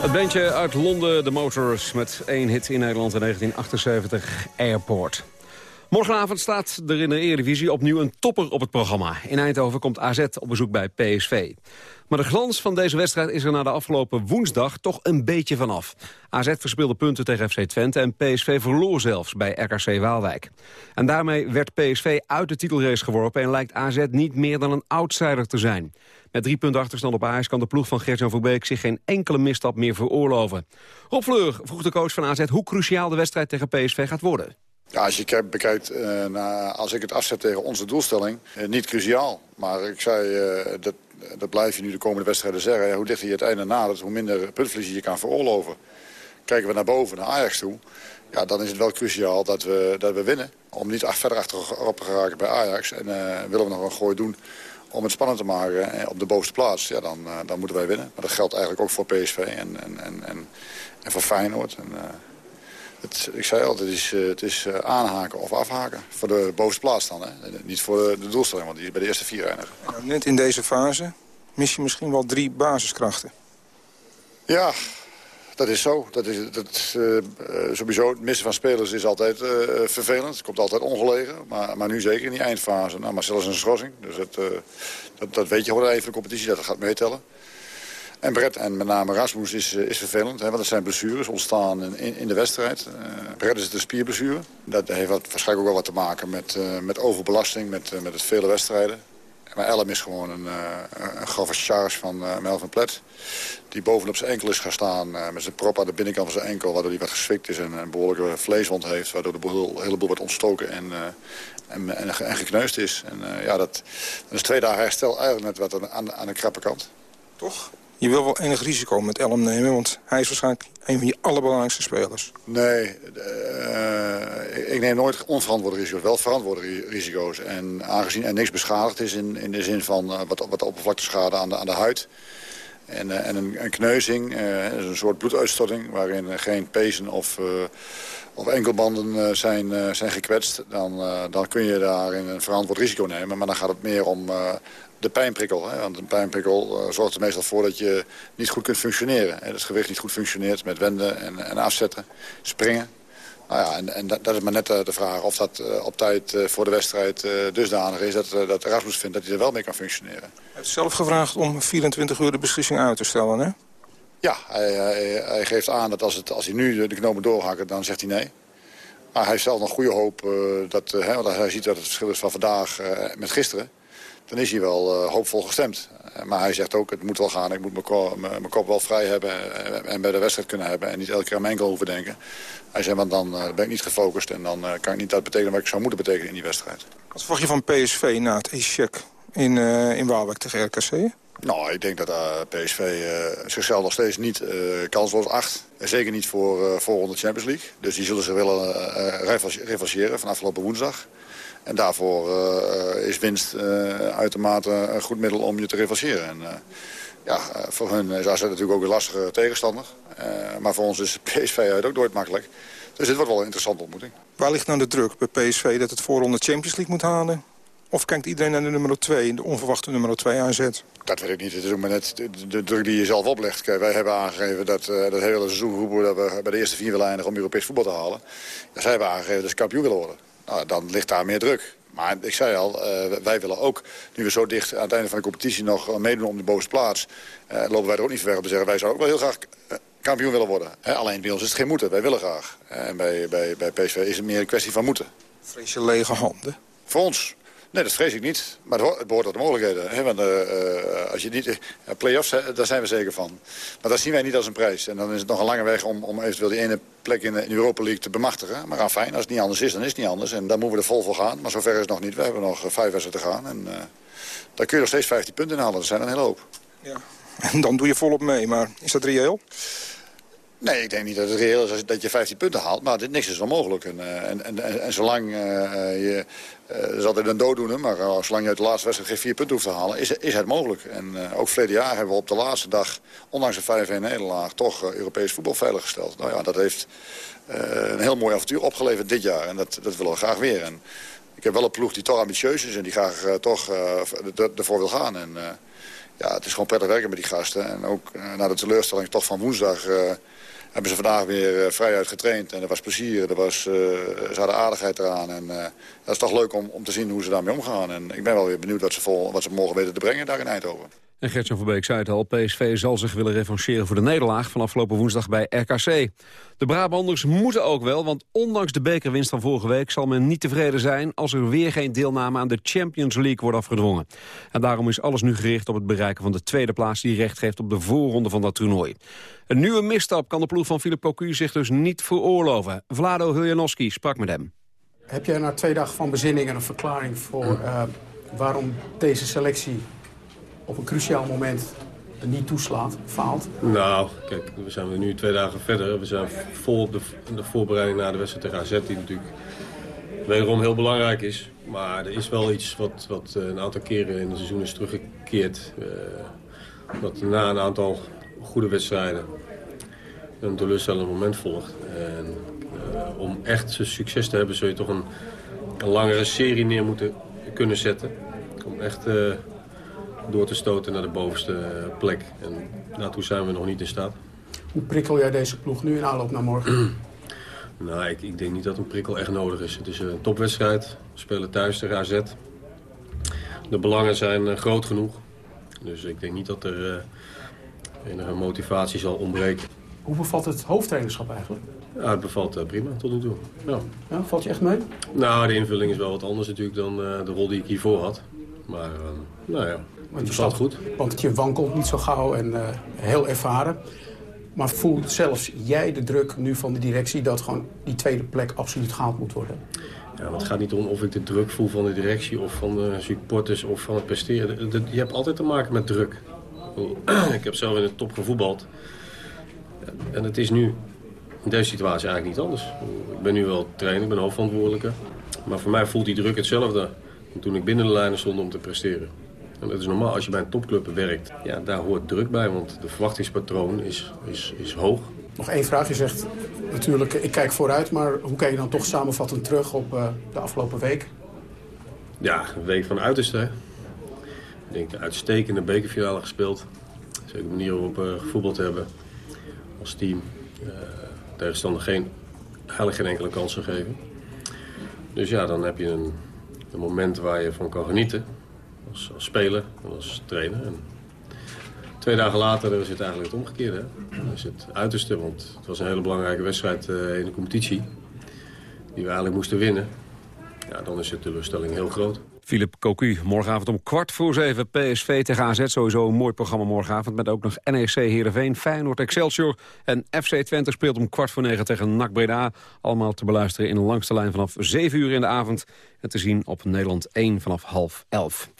Het bandje uit Londen, The Motors, met één hit in Nederland in 1978, Airport. Morgenavond staat er in de Eredivisie opnieuw een topper op het programma. In Eindhoven komt AZ op bezoek bij PSV. Maar de glans van deze wedstrijd is er na de afgelopen woensdag toch een beetje vanaf. AZ verspeelde punten tegen FC Twente en PSV verloor zelfs bij RKC Waalwijk. En daarmee werd PSV uit de titelrace geworpen en lijkt AZ niet meer dan een outsider te zijn. Met drie punten achterstand op Ajax kan de ploeg van Gert-Jan Verbeek zich geen enkele misstap meer veroorloven. Rob Fleur vroeg de coach van AZ hoe cruciaal de wedstrijd tegen PSV gaat worden. Ja, als je kijkt- bekijkt, naar- als ik het afzet tegen onze doelstelling, eh, niet cruciaal. Maar ik zei, eh, dat, dat blijf je nu de komende wedstrijden zeggen. Hoe dichter je het einde nadert, hoe minder puntverlies je kan veroorloven. Kijken we naar boven, naar Ajax toe, ja, dan is het wel cruciaal dat we, dat we winnen. Om niet verder achterop te geraken bij Ajax. En willen we nog een gooi doen om het spannend te maken eh, op de bovenste plaats, ja, dan, eh, dan moeten wij winnen. Maar dat geldt eigenlijk ook voor PSV en, en, en, en, en voor Feyenoord. En, eh, het, ik zei altijd, het is, het is aanhaken of afhaken. Voor de bovenste plaats dan, hè. Niet voor de, de doelstelling, want die is bij de eerste vier eindigen. Nou, net in deze fase mis je misschien wel drie basiskrachten. Ja, dat is zo. Dat is, dat, eh, eh, sowieso, het missen van spelers is altijd eh, vervelend. Het komt altijd ongelegen. Maar, maar nu zeker in die eindfase. Nou, Marcel is een schorsing. Dus eh, dat, dat weet je gewoon even de competitie. Dat gaat meetellen. En Brett en met name Rasmus is, is vervelend. Hè, want dat zijn blessures ontstaan in, in, de wedstrijd. Brett is een spierblessure. Dat heeft wat, waarschijnlijk ook wel wat te maken met, met overbelasting. Met, met het vele wedstrijden. Maar Elm is gewoon een, uh, een grove charge van uh, Melvin Plet. Die bovenop zijn enkel is gaan staan uh, met zijn prop aan de binnenkant van zijn enkel. Waardoor hij wat geswikt is en een behoorlijke vleeswond heeft. Waardoor de hele boel wordt ontstoken en, en, en, gekneusd is. En ja, dat, dat is twee dagen herstel eigenlijk net wat aan, aan de krappe kant. Toch? Je wil wel enig risico met Elm nemen, want hij is waarschijnlijk een van je allerbelangrijkste spelers. Nee, uh, ik neem nooit onverantwoorde risico's, wel verantwoorde risico's. En aangezien er niks beschadigd is in, in de zin van uh, wat, wat oppervlakteschade aan de, aan de huid... En, uh, en een, een, kneuzing, dus een soort bloeduitstorting... waarin geen pezen of, of enkelbanden zijn, zijn gekwetst... Dan, dan kun je daarin een verantwoord risico nemen. Maar dan gaat het meer om de pijnprikkel. Hè? Want een pijnprikkel uh, zorgt er meestal voor dat je niet goed kunt functioneren. Hè? Dat het gewicht niet goed functioneert met wenden en, en afzetten, springen. Nou ja, en, en dat, dat, is maar net uh, de vraag of dat uh, op tijd voor de wedstrijd dusdanig is... dat, dat Erasmus vindt dat hij er wel mee kan functioneren. Hij heeft zelf gevraagd om 24 uur de beslissing uit te stellen, hè? Ja, hij, hij, hij geeft aan dat als, het, als hij nu de knopen doorhakken, dan zegt hij nee. Maar hij heeft zelf nog goede hoop, dat, hè, want hij ziet dat het verschil is van vandaag met gisteren dan is hij wel uh, hoopvol gestemd. Uh, maar hij zegt ook, het moet wel gaan. Ik moet mijn kop, wel vrij hebben en, en bij de wedstrijd kunnen hebben. En niet elke keer aan mijn enkel hoeven denken. Hij zei, want dan uh, ben ik niet gefocust. En dan kan ik niet dat betekenen wat ik zou moeten betekenen in die wedstrijd. Wat verwacht je van PSV na het e-check in, in Waalwijk tegen RKC? Nou, ik denk dat PSV zichzelf nog steeds niet kansloos acht. Zeker niet voor volgende Champions League. Dus die zullen ze willen revancheren van afgelopen woensdag. En daarvoor uh, is winst uh, uitermate een goed middel om je te revancheren. En, uh, ja, voor hun is AZ natuurlijk ook een lastige tegenstander. maar voor ons is PSV uit ook nooit makkelijk. Dus dit wordt wel een interessante ontmoeting. Waar ligt nou de druk bij PSV dat het voorronde Champions League moet halen? Of kijkt iedereen naar de nummer 2, de onverwachte nummer 2 AZ? Dat weet ik niet. Het is ook maar net de, de druk die je zelf oplegt. Kijk, wij hebben aangegeven dat uh, dat hele seizoen roepen dat we bij de eerste vier willen eindigen om Europees voetbal te halen. Ja, zij hebben aangegeven dat ze kampioen willen worden. Nou, dan ligt daar meer druk. Maar ik zei al, uh, wij willen ook, nu we zo dicht aan het einde van de competitie nog uh, meedoen om de bovenste plaats, uh, lopen wij er ook niet ver om te zeggen, wij zouden ook wel heel graag kampioen willen worden. Hè? Alleen bij ons is het geen moeten, wij willen graag. En bij, bij, bij PSV is het meer een kwestie van moeten. Vrees je lege handen? Voor ons? Nee, dat vrees ik niet. Maar het, behoort tot de mogelijkheden. Hè? Want als je niet... Uh, Play-offs, daar zijn we zeker van. Maar dat zien wij niet als een prijs. En dan is het nog een lange weg om, om eventueel die ene plek in de, de Europa League te bemachtigen. Maar aan fijn, als het niet anders is, dan is het niet anders. En daar moeten we er vol voor gaan. Maar zover is het nog niet. We hebben nog vijf wedstrijden te gaan. En uh, daar kun je nog steeds 15 punten in halen. Dat zijn een hele hoop. Ja. En dan doe je volop mee. Maar is dat reëel? Nee, ik denk niet dat het reëel is dat je 15 punten haalt. Maar dit, niks is onmogelijk. En, en, en, en, zolang uh, je... Dat is altijd een dooddoener, maar uh, zolang je uit de laatste wedstrijd geen vier punten hoeft te halen, is, is het mogelijk. En uh, ook verleden jaar hebben we op de laatste dag, ondanks een 5-1 nederlaag, toch uh, Europees voetbal veiliggesteld. Nou ja, dat heeft een heel mooi avontuur opgeleverd dit jaar en dat, dat willen we graag weer. En ik heb wel een ploeg die toch ambitieus is en die graag toch ervoor wil gaan. En ja, het is gewoon prettig werken met die gasten. En ook na de teleurstelling toch van woensdag hebben ze vandaag weer uh, vrijuit getraind. En er was plezier, er was, uh, ze hadden aardigheid eraan. En uh, dat is toch leuk om, om te zien hoe ze daarmee omgaan. En ik ben wel weer benieuwd wat ze, vol, wat ze morgen weten te brengen daar in Eindhoven. En Gertjan van Beek zei het al, PSV zal zich willen revancheren voor de nederlaag van afgelopen woensdag bij RKC. De Brabanders moeten ook wel, want ondanks de bekerwinst van vorige week zal men niet tevreden zijn als er weer geen deelname aan de Champions League wordt afgedwongen. En daarom is alles nu gericht op het bereiken van de tweede plaats die recht geeft op de voorronde van dat toernooi. Een nieuwe misstap kan de ploeg van Filip Cocu zich dus niet veroorloven. Vlado Huljanowski sprak met hem. Heb jij na twee dagen van bezinning en een verklaring voor uh, waarom deze selectie op een cruciaal moment niet toeslaat, faalt? Nou, kijk, we zijn nu twee dagen verder. We zijn vol op de, de voorbereiding naar de wedstrijd tegen AZ, die natuurlijk wederom heel belangrijk is. Maar er is wel iets wat, wat eh, een aantal keren in het seizoen is teruggekeerd. Uh, dat na een aantal goede wedstrijden een teleurstellend moment volgt. En uh, om echt succes te hebben zul je toch een, langere serie neer moeten kunnen zetten. Om echt door te stoten naar de bovenste plek. En daartoe zijn we nog niet in staat. Hoe prikkel jij deze ploeg nu in aanloop naar morgen? nou, ik, ik, denk niet dat een prikkel echt nodig is. Het is een topwedstrijd. We spelen thuis tegen AZ. De belangen zijn uh, groot genoeg. Dus ik denk niet dat er uh, enige motivatie zal ontbreken. Hoe bevalt het hoofdtrainerschap eigenlijk? Ja, het bevalt uh, prima tot nu toe. Ja. ja. valt je echt mee? Nou, de invulling is wel wat anders natuurlijk dan de rol die ik hiervoor had. Maar, nou ja, want je staat goed. Want je wankelt niet zo gauw en uh, heel ervaren. Maar voelt zelfs jij de druk nu van de directie... dat gewoon die tweede plek absoluut gehaald moet worden? Ja, het gaat niet om of ik de druk voel van de directie... of van de supporters of van het presteren. Je hebt altijd te maken met druk. Ik heb zelf in de top gevoetbald. En het is nu in deze situatie eigenlijk niet anders. Ik ben nu wel trainer, ik ben hoofdverantwoordelijke. Maar voor mij voelt die druk hetzelfde... toen ik binnen de lijnen stond om te presteren. En dat is normaal als je bij een topclub werkt. Ja, daar hoort druk bij, want de verwachtingspatroon is, is, is hoog. Nog één vraag. Je zegt natuurlijk, ik kijk vooruit. Maar hoe kijk je dan toch samenvattend terug op uh, de afgelopen week? Ja, een week van uiterste. Hè? Ik denk, een uitstekende bekerfinale gespeeld. Zeker de manier waarop we gevoetbald hebben als team. Uh, tegenstander geen, eigenlijk geen enkele kans gegeven. Dus ja, dan heb je een, een moment waar je van kan genieten als, speler en als trainer. En twee dagen later is het eigenlijk het omgekeerde. Dan is het uiterste, want het was een hele belangrijke wedstrijd uh, in de competitie. Die we eigenlijk moesten winnen. Ja, dan is de teleurstelling heel groot. Philip Cocu, morgenavond om kwart voor zeven PSV tegen AZ. Sowieso een mooi programma morgenavond. Met ook nog NEC Heerenveen, Feyenoord Excelsior. En FC Twente speelt om kwart voor negen tegen NAC Breda. Allemaal te beluisteren in de langste lijn vanaf zeven uur in de avond. En te zien op Nederland 1 vanaf half elf.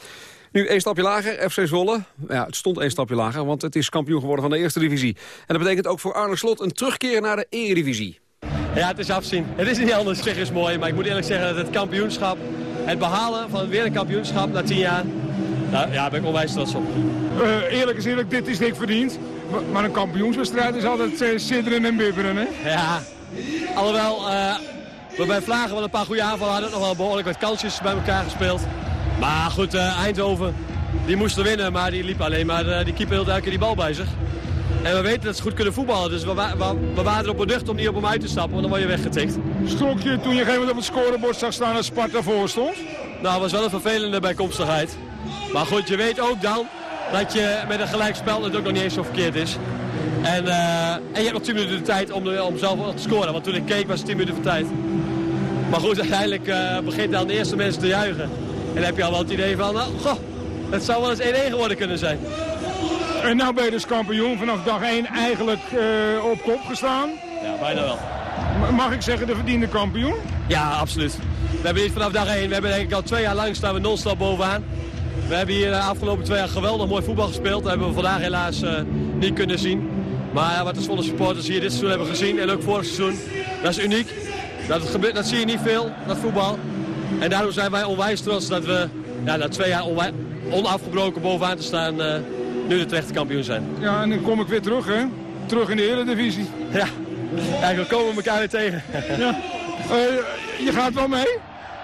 Nu één stapje lager, FC Zwolle. Ja, het stond één stapje lager, want het is kampioen geworden van de eerste divisie. En dat betekent ook voor Arne Slot een terugkeer naar de eredivisie. Ja, het is afzien. Het is niet anders. Zeg is mooi, maar ik moet eerlijk zeggen dat het kampioenschap... het behalen van weer een kampioenschap na tien jaar... Nou, ja, daar ben ik onwijs trots op. Uh, eerlijk is eerlijk, dit is dik verdiend. Maar een kampioenswedstrijd is altijd uh, sidderen en bibberen, hè? Ja, alhoewel... Uh, we bij Vlagen wel een paar goede aanvallen hadden. Nog wel behoorlijk wat kansjes bij elkaar gespeeld. Maar goed, Eindhoven, die moesten winnen. Maar die liep alleen maar, die keeper hield elke keer die bal bij zich. En we weten dat ze goed kunnen voetballen. Dus we, we, we waren erop beducht om niet op hem uit te stappen, want dan word je weggetikt. Schrok je toen je geen op het scorebord zag staan als Sparta voor stond? Nou, dat was wel een vervelende bijkomstigheid. Maar goed, je weet ook dan dat je met een gelijkspel het ook nog niet eens zo verkeerd is. En, uh, en je hebt nog 10 minuten de tijd om, om zelf te scoren. Want toen ik keek was het 10 minuten voor tijd. Maar goed, uiteindelijk uh, begint dan de eerste mensen te juichen. En dan heb je al wel het idee van, nou, goh, het zou wel eens 1-1 geworden kunnen zijn. En nou ben je dus kampioen vanaf dag 1 eigenlijk uh, op kop gestaan. Ja, bijna wel. Mag ik zeggen de verdiende kampioen? Ja, absoluut. We hebben niet vanaf dag 1. We hebben denk ik al twee jaar lang staan we non-stop bovenaan. We hebben hier de afgelopen twee jaar geweldig mooi voetbal gespeeld. Dat hebben we vandaag helaas uh, niet kunnen zien. Maar wat de Zwolle supporters hier dit seizoen hebben gezien en ook vorig seizoen, dat is uniek. Dat, gebeurt, dat zie je niet veel, dat voetbal. En daarom zijn wij onwijs trots dat we ja, na twee jaar onafgebroken bovenaan te staan... Uh, nu de terechte kampioen zijn. Ja, en dan kom ik weer terug, hè? Terug in de Eredivisie. Ja, eigenlijk komen we elkaar weer tegen. ja. Uh, je gaat wel mee?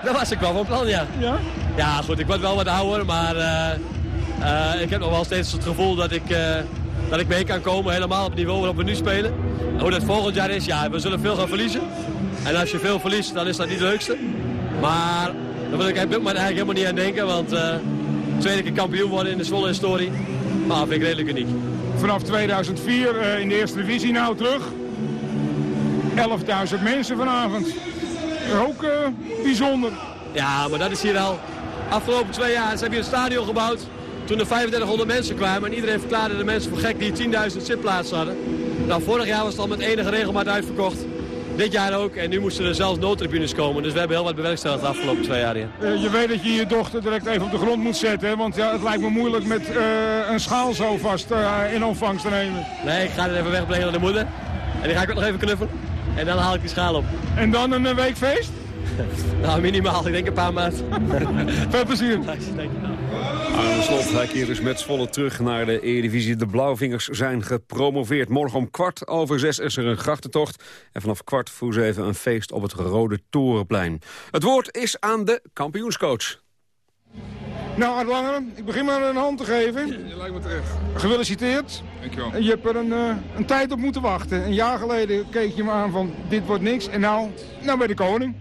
Dat was ik wel van plan, ja. Ja? Ja, goed, ik word wel wat ouder, maar uh, uh, ik heb nog wel steeds het gevoel dat ik dat ik mee kan komen. Helemaal op het niveau waarop we nu spelen. En hoe dat volgend jaar is, ja, we zullen veel gaan verliezen. En als je veel verliest, dan is dat niet het leukste. Maar daar wil ik op dit moment eigenlijk helemaal niet aan denken. Want tweede keer kampioen worden in de Zwolle historie. Maar vind ik redelijk uniek. Vanaf 2004 uh, in de eerste divisie nou terug. 11.000 mensen vanavond. Ook uh, bijzonder. Ja, maar dat is hier al. Afgelopen twee jaar ze hebben hier een stadion gebouwd. Toen er 3500 mensen kwamen en iedereen verklaarde de mensen voor gek die 10.000 zitplaatsen hadden. Nou, vorig jaar was het al met enige regelmaat uitverkocht. Dit jaar ook. En nu moesten er zelfs noodtribunes komen. Dus we hebben heel wat bewerkstelligd de afgelopen twee jaar hier. Uh, je weet dat je je dochter direct even op de grond moet zetten. Want ja, het lijkt me moeilijk met uh, een schaal zo vast uh, in ontvangst te nemen. Nee, ik ga het even wegbrengen naar de moeder. En die ga ik ook nog even knuffelen. En dan haal ik die schaal op. En dan een week feest? nou, minimaal. Ik denk een paar maanden. Veel plezier. De slot, hij keert dus met Zwolle terug naar de Eredivisie. De Blauwvingers zijn gepromoveerd. Morgen om kwart over zes is er een grachtentocht. En vanaf kwart voor zeven een feest op het Rode Torenplein. Het woord is aan de kampioenscoach. Nou, Art ik begin maar een hand te geven. Je lijkt me terecht. Gefeliciteerd. Dankjewel. Je hebt er een, uh, een tijd op moeten wachten. Een jaar geleden keek je me aan van dit wordt niks. En nou, nou ben je de koning.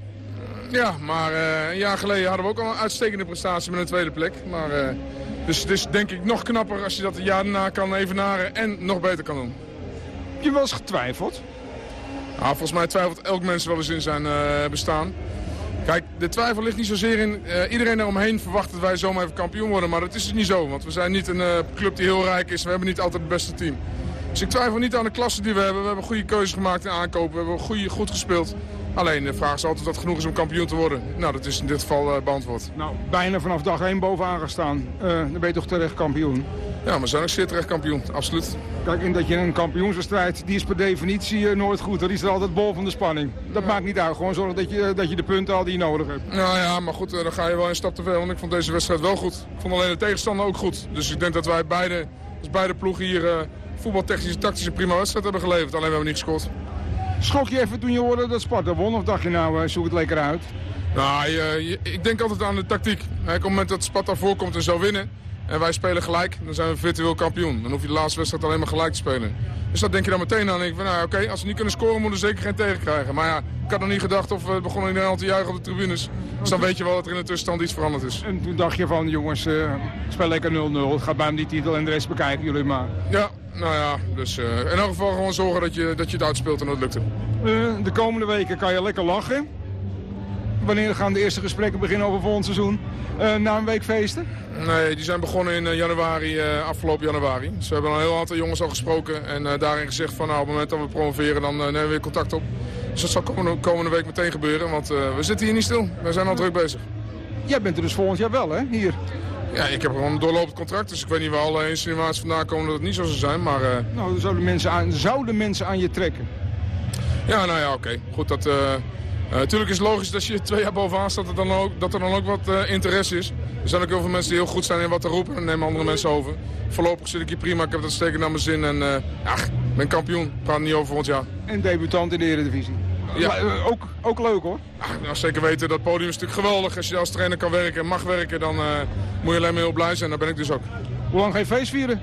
Ja, maar uh, een jaar geleden hadden we ook al een uitstekende prestatie met een tweede plek. Maar, uh, dus het is denk ik nog knapper als je dat een jaar daarna kan evenaren en nog beter kan doen. Heb je wel eens getwijfeld? Nou, volgens mij twijfelt elk mens wel eens in zijn uh, bestaan. Kijk, de twijfel ligt niet zozeer in... Uh, iedereen eromheen verwacht dat wij zomaar even kampioen worden. Maar dat is dus niet zo, want we zijn niet een uh, club die heel rijk is. We hebben niet altijd het beste team. Dus ik twijfel niet aan de klasse die we hebben. We hebben goede keuzes gemaakt in aankopen. We hebben goede, goed gespeeld. Alleen de vraag is altijd of dat genoeg is om kampioen te worden. Nou, dat is in dit geval uh, beantwoord. Nou, bijna vanaf dag 1 bovenaan gestaan. Uh, dan ben je toch terecht kampioen? Ja, maar zijn ook zeer terecht kampioen, absoluut. Kijk, in dat je een kampioenswedstrijd, die is per definitie uh, nooit goed. Er is er altijd bol van de spanning. Dat ja. maakt niet uit. Gewoon zorgen dat je, dat je de punten haalt die je nodig hebt. Nou ja, maar goed, dan ga je wel een stap te veel. Want ik vond deze wedstrijd wel goed. Ik vond alleen de tegenstander ook goed. Dus ik denk dat wij beide, als beide ploegen hier voetbaltechnische, tactische prima wedstrijd hebben geleverd. Alleen we hebben niet gescoord. Schrok je even toen je hoorde dat Sparta won? Of dacht je nou, uh, zoek het lekker uit? Nou, ik denk altijd aan de tactiek. Op het moment dat Sparta voorkomt en zou winnen... en wij spelen gelijk, dan zijn we virtueel kampioen. Dan hoef je de laatste wedstrijd alleen maar gelijk te spelen. Dus dat denk je dan meteen aan. Ik van, nou, oké, okay, als we niet kunnen scoren, moeten we zeker geen tegen krijgen. Maar ja, ik had nog niet gedacht of we begonnen in Nederland te juichen op de tribunes. Dus dan weet je wel dat er in de tussenstand iets veranderd is. En toen dacht je van, jongens, uh, speel lekker 0-0. Ga bij hem die titel en de rest bekijken jullie maar. Ja, nou ja, dus uh, in elk geval gewoon zorgen dat je, dat je het uitspeelt en dat lukt. Uh, de komende weken kan je lekker lachen. Wanneer gaan de eerste gesprekken beginnen over volgend seizoen? Uh, na een week feesten? Nee, die zijn begonnen in januari, afgelopen januari. Dus we hebben al een heel aantal jongens al gesproken. En daarin gezegd van nou, op het moment dat we promoveren, dan nemen we weer contact op. Dus dat zal komende, komende week meteen gebeuren, want we zitten hier niet stil. We zijn al druk bezig. Jij bent er dus volgend jaar wel, hè, hier? Ja, ik heb gewoon een doorlopend contract, dus ik weet niet waar alle insinuaties vandaan komen dat het niet zo zou zijn, maar... Nou, zouden mensen, aan, zouden mensen aan je trekken? Ja, nou ja, oké. Okay. Goed, dat... Natuurlijk is het logisch dat als je twee jaar bovenaan staat, dat, dan ook, dat er dan ook wat interesse is. Er zijn ook heel veel mensen die heel goed zijn in wat te roepen en nemen andere mensen over. Voorlopig zit ik hier prima, ik heb dat steken naar mijn zin en ja, ik ben kampioen. Ik praat niet over volgend jaar. En debutant in de Eredivisie. Ja. Uh, ook, ook leuk hoor. Ja, nou, zeker weten, dat podium is natuurlijk geweldig. Als je als trainer kan werken en mag werken, dan uh, moet je alleen maar heel blij zijn. Daar ben ik dus ook. Hoe lang ga je feest vieren?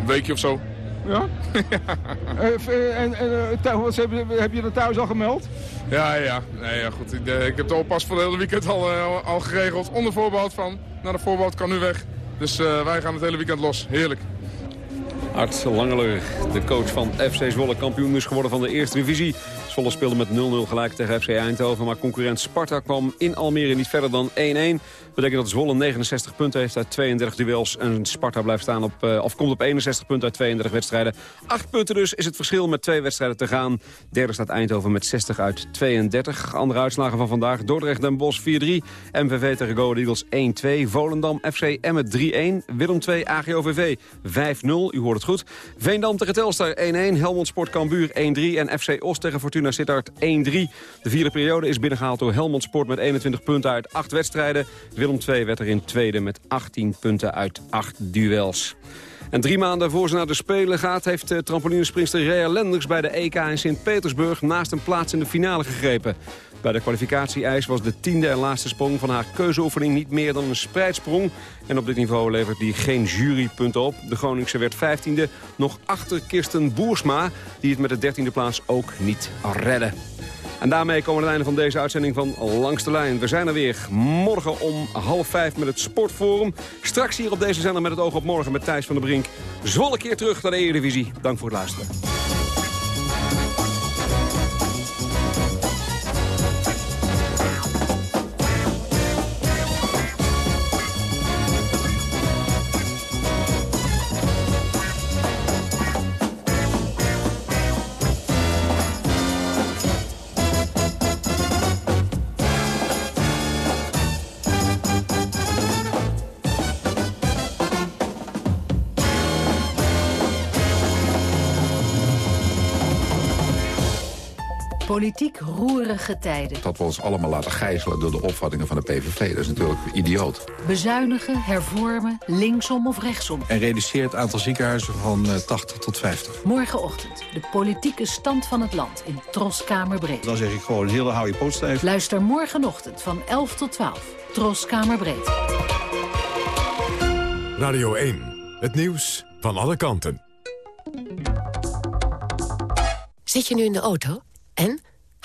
Een weekje of zo. Ja? ja. Uh, en, en wat heb, heb je dat thuis al gemeld? Ja, ja. Nee, ja goed. Ik, ik heb het al pas voor het hele weekend al, al geregeld. Onder voorbehoud van. Nou, de voorbehoud kan nu weg. Dus wij gaan het hele weekend los. Heerlijk. Art Langeler, de coach van FC Zwolle, kampioen is geworden van de eerste divisie. Zwolle speelde met 0-0 gelijk tegen FC Eindhoven, maar concurrent Sparta kwam in Almere niet verder dan 1-1. Betekent dat Zwolle 69 punten heeft uit 32 duels en Sparta blijft staan op, uh, of komt op 61 punten uit 32 wedstrijden. 8 punten dus is het verschil met twee wedstrijden te gaan. Derde staat Eindhoven met 60 uit 32. Andere uitslagen van vandaag, Dordrecht Den Bosch 4-3, MVV tegen Go Eagles 1-2, Volendam FC Emmet 3-1, Willem 2 AGOVV 5-0, u hoort het goed. Veendam tegen Telstar 1-1, Helmond Sport Cambuur 1-3 en FC Oost tegen Fortuna Sittard 1-3. De vierde periode is binnengehaald door Helmond Sport met 21 punten uit 8 wedstrijden. II werd er in tweede met 18 punten uit 8 duels. En drie maanden voor ze naar de Spelen gaat... heeft uh, trampolinespringster Rea Lenders bij de EK in Sint-Petersburg... naast een plaats in de finale gegrepen. Bij de kwalificatie-eis was de tiende en laatste sprong van haar keuzeoefening niet meer dan een spreidsprong. En op dit niveau levert die geen jurypunten op. De Groningse werd vijftiende, nog achter Kirsten Boersma, die het met de dertiende plaats ook niet redde. En daarmee komen we aan het einde van deze uitzending van Langs de Lijn. We zijn er weer morgen om half vijf met het Sportforum. Straks hier op deze zender met het oog op morgen met Thijs van der Brink. Zwolle keer terug naar de Eredivisie. Dank voor het luisteren. Politiek roerige tijden. Dat we ons allemaal laten gijzelen door de opvattingen van de PVV. Dat is natuurlijk idioot. Bezuinigen, hervormen, linksom of rechtsom. En reduceert het aantal ziekenhuizen van 80 eh, tot 50. Morgenochtend de politieke stand van het land in Troskamerbreed. Dan zeg ik gewoon heel hou je poot stijf. Luister morgenochtend van 11 tot 12. Troskamerbreed. Radio 1. Het nieuws van alle kanten. Zit je nu in de auto? En?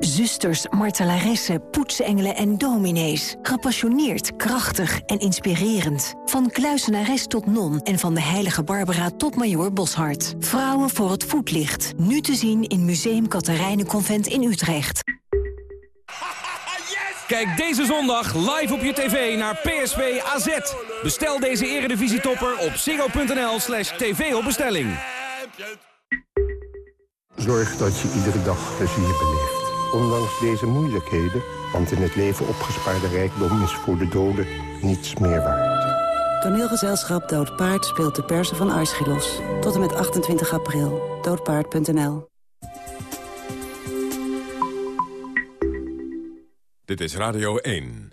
Zusters, martelaressen, poetsengelen en dominees. Gepassioneerd, krachtig en inspirerend. Van kluisenares tot non en van de heilige Barbara tot Major Boshart. Vrouwen voor het voetlicht. Nu te zien in Museum Katharijnenconvent in Utrecht. Kijk deze zondag live op je tv naar PSV AZ. Bestel deze eredivisietopper op ziggo.nl slash tv op bestelling. Zorg dat je iedere dag plezier beleeft. Ondanks deze moeilijkheden, want in het leven opgespaarde rijkdom is voor de doden niets meer waard. Toneelgezelschap Dood Paard speelt de persen van Aeschylos. Tot en met 28 april. Doodpaard.nl Dit is Radio 1.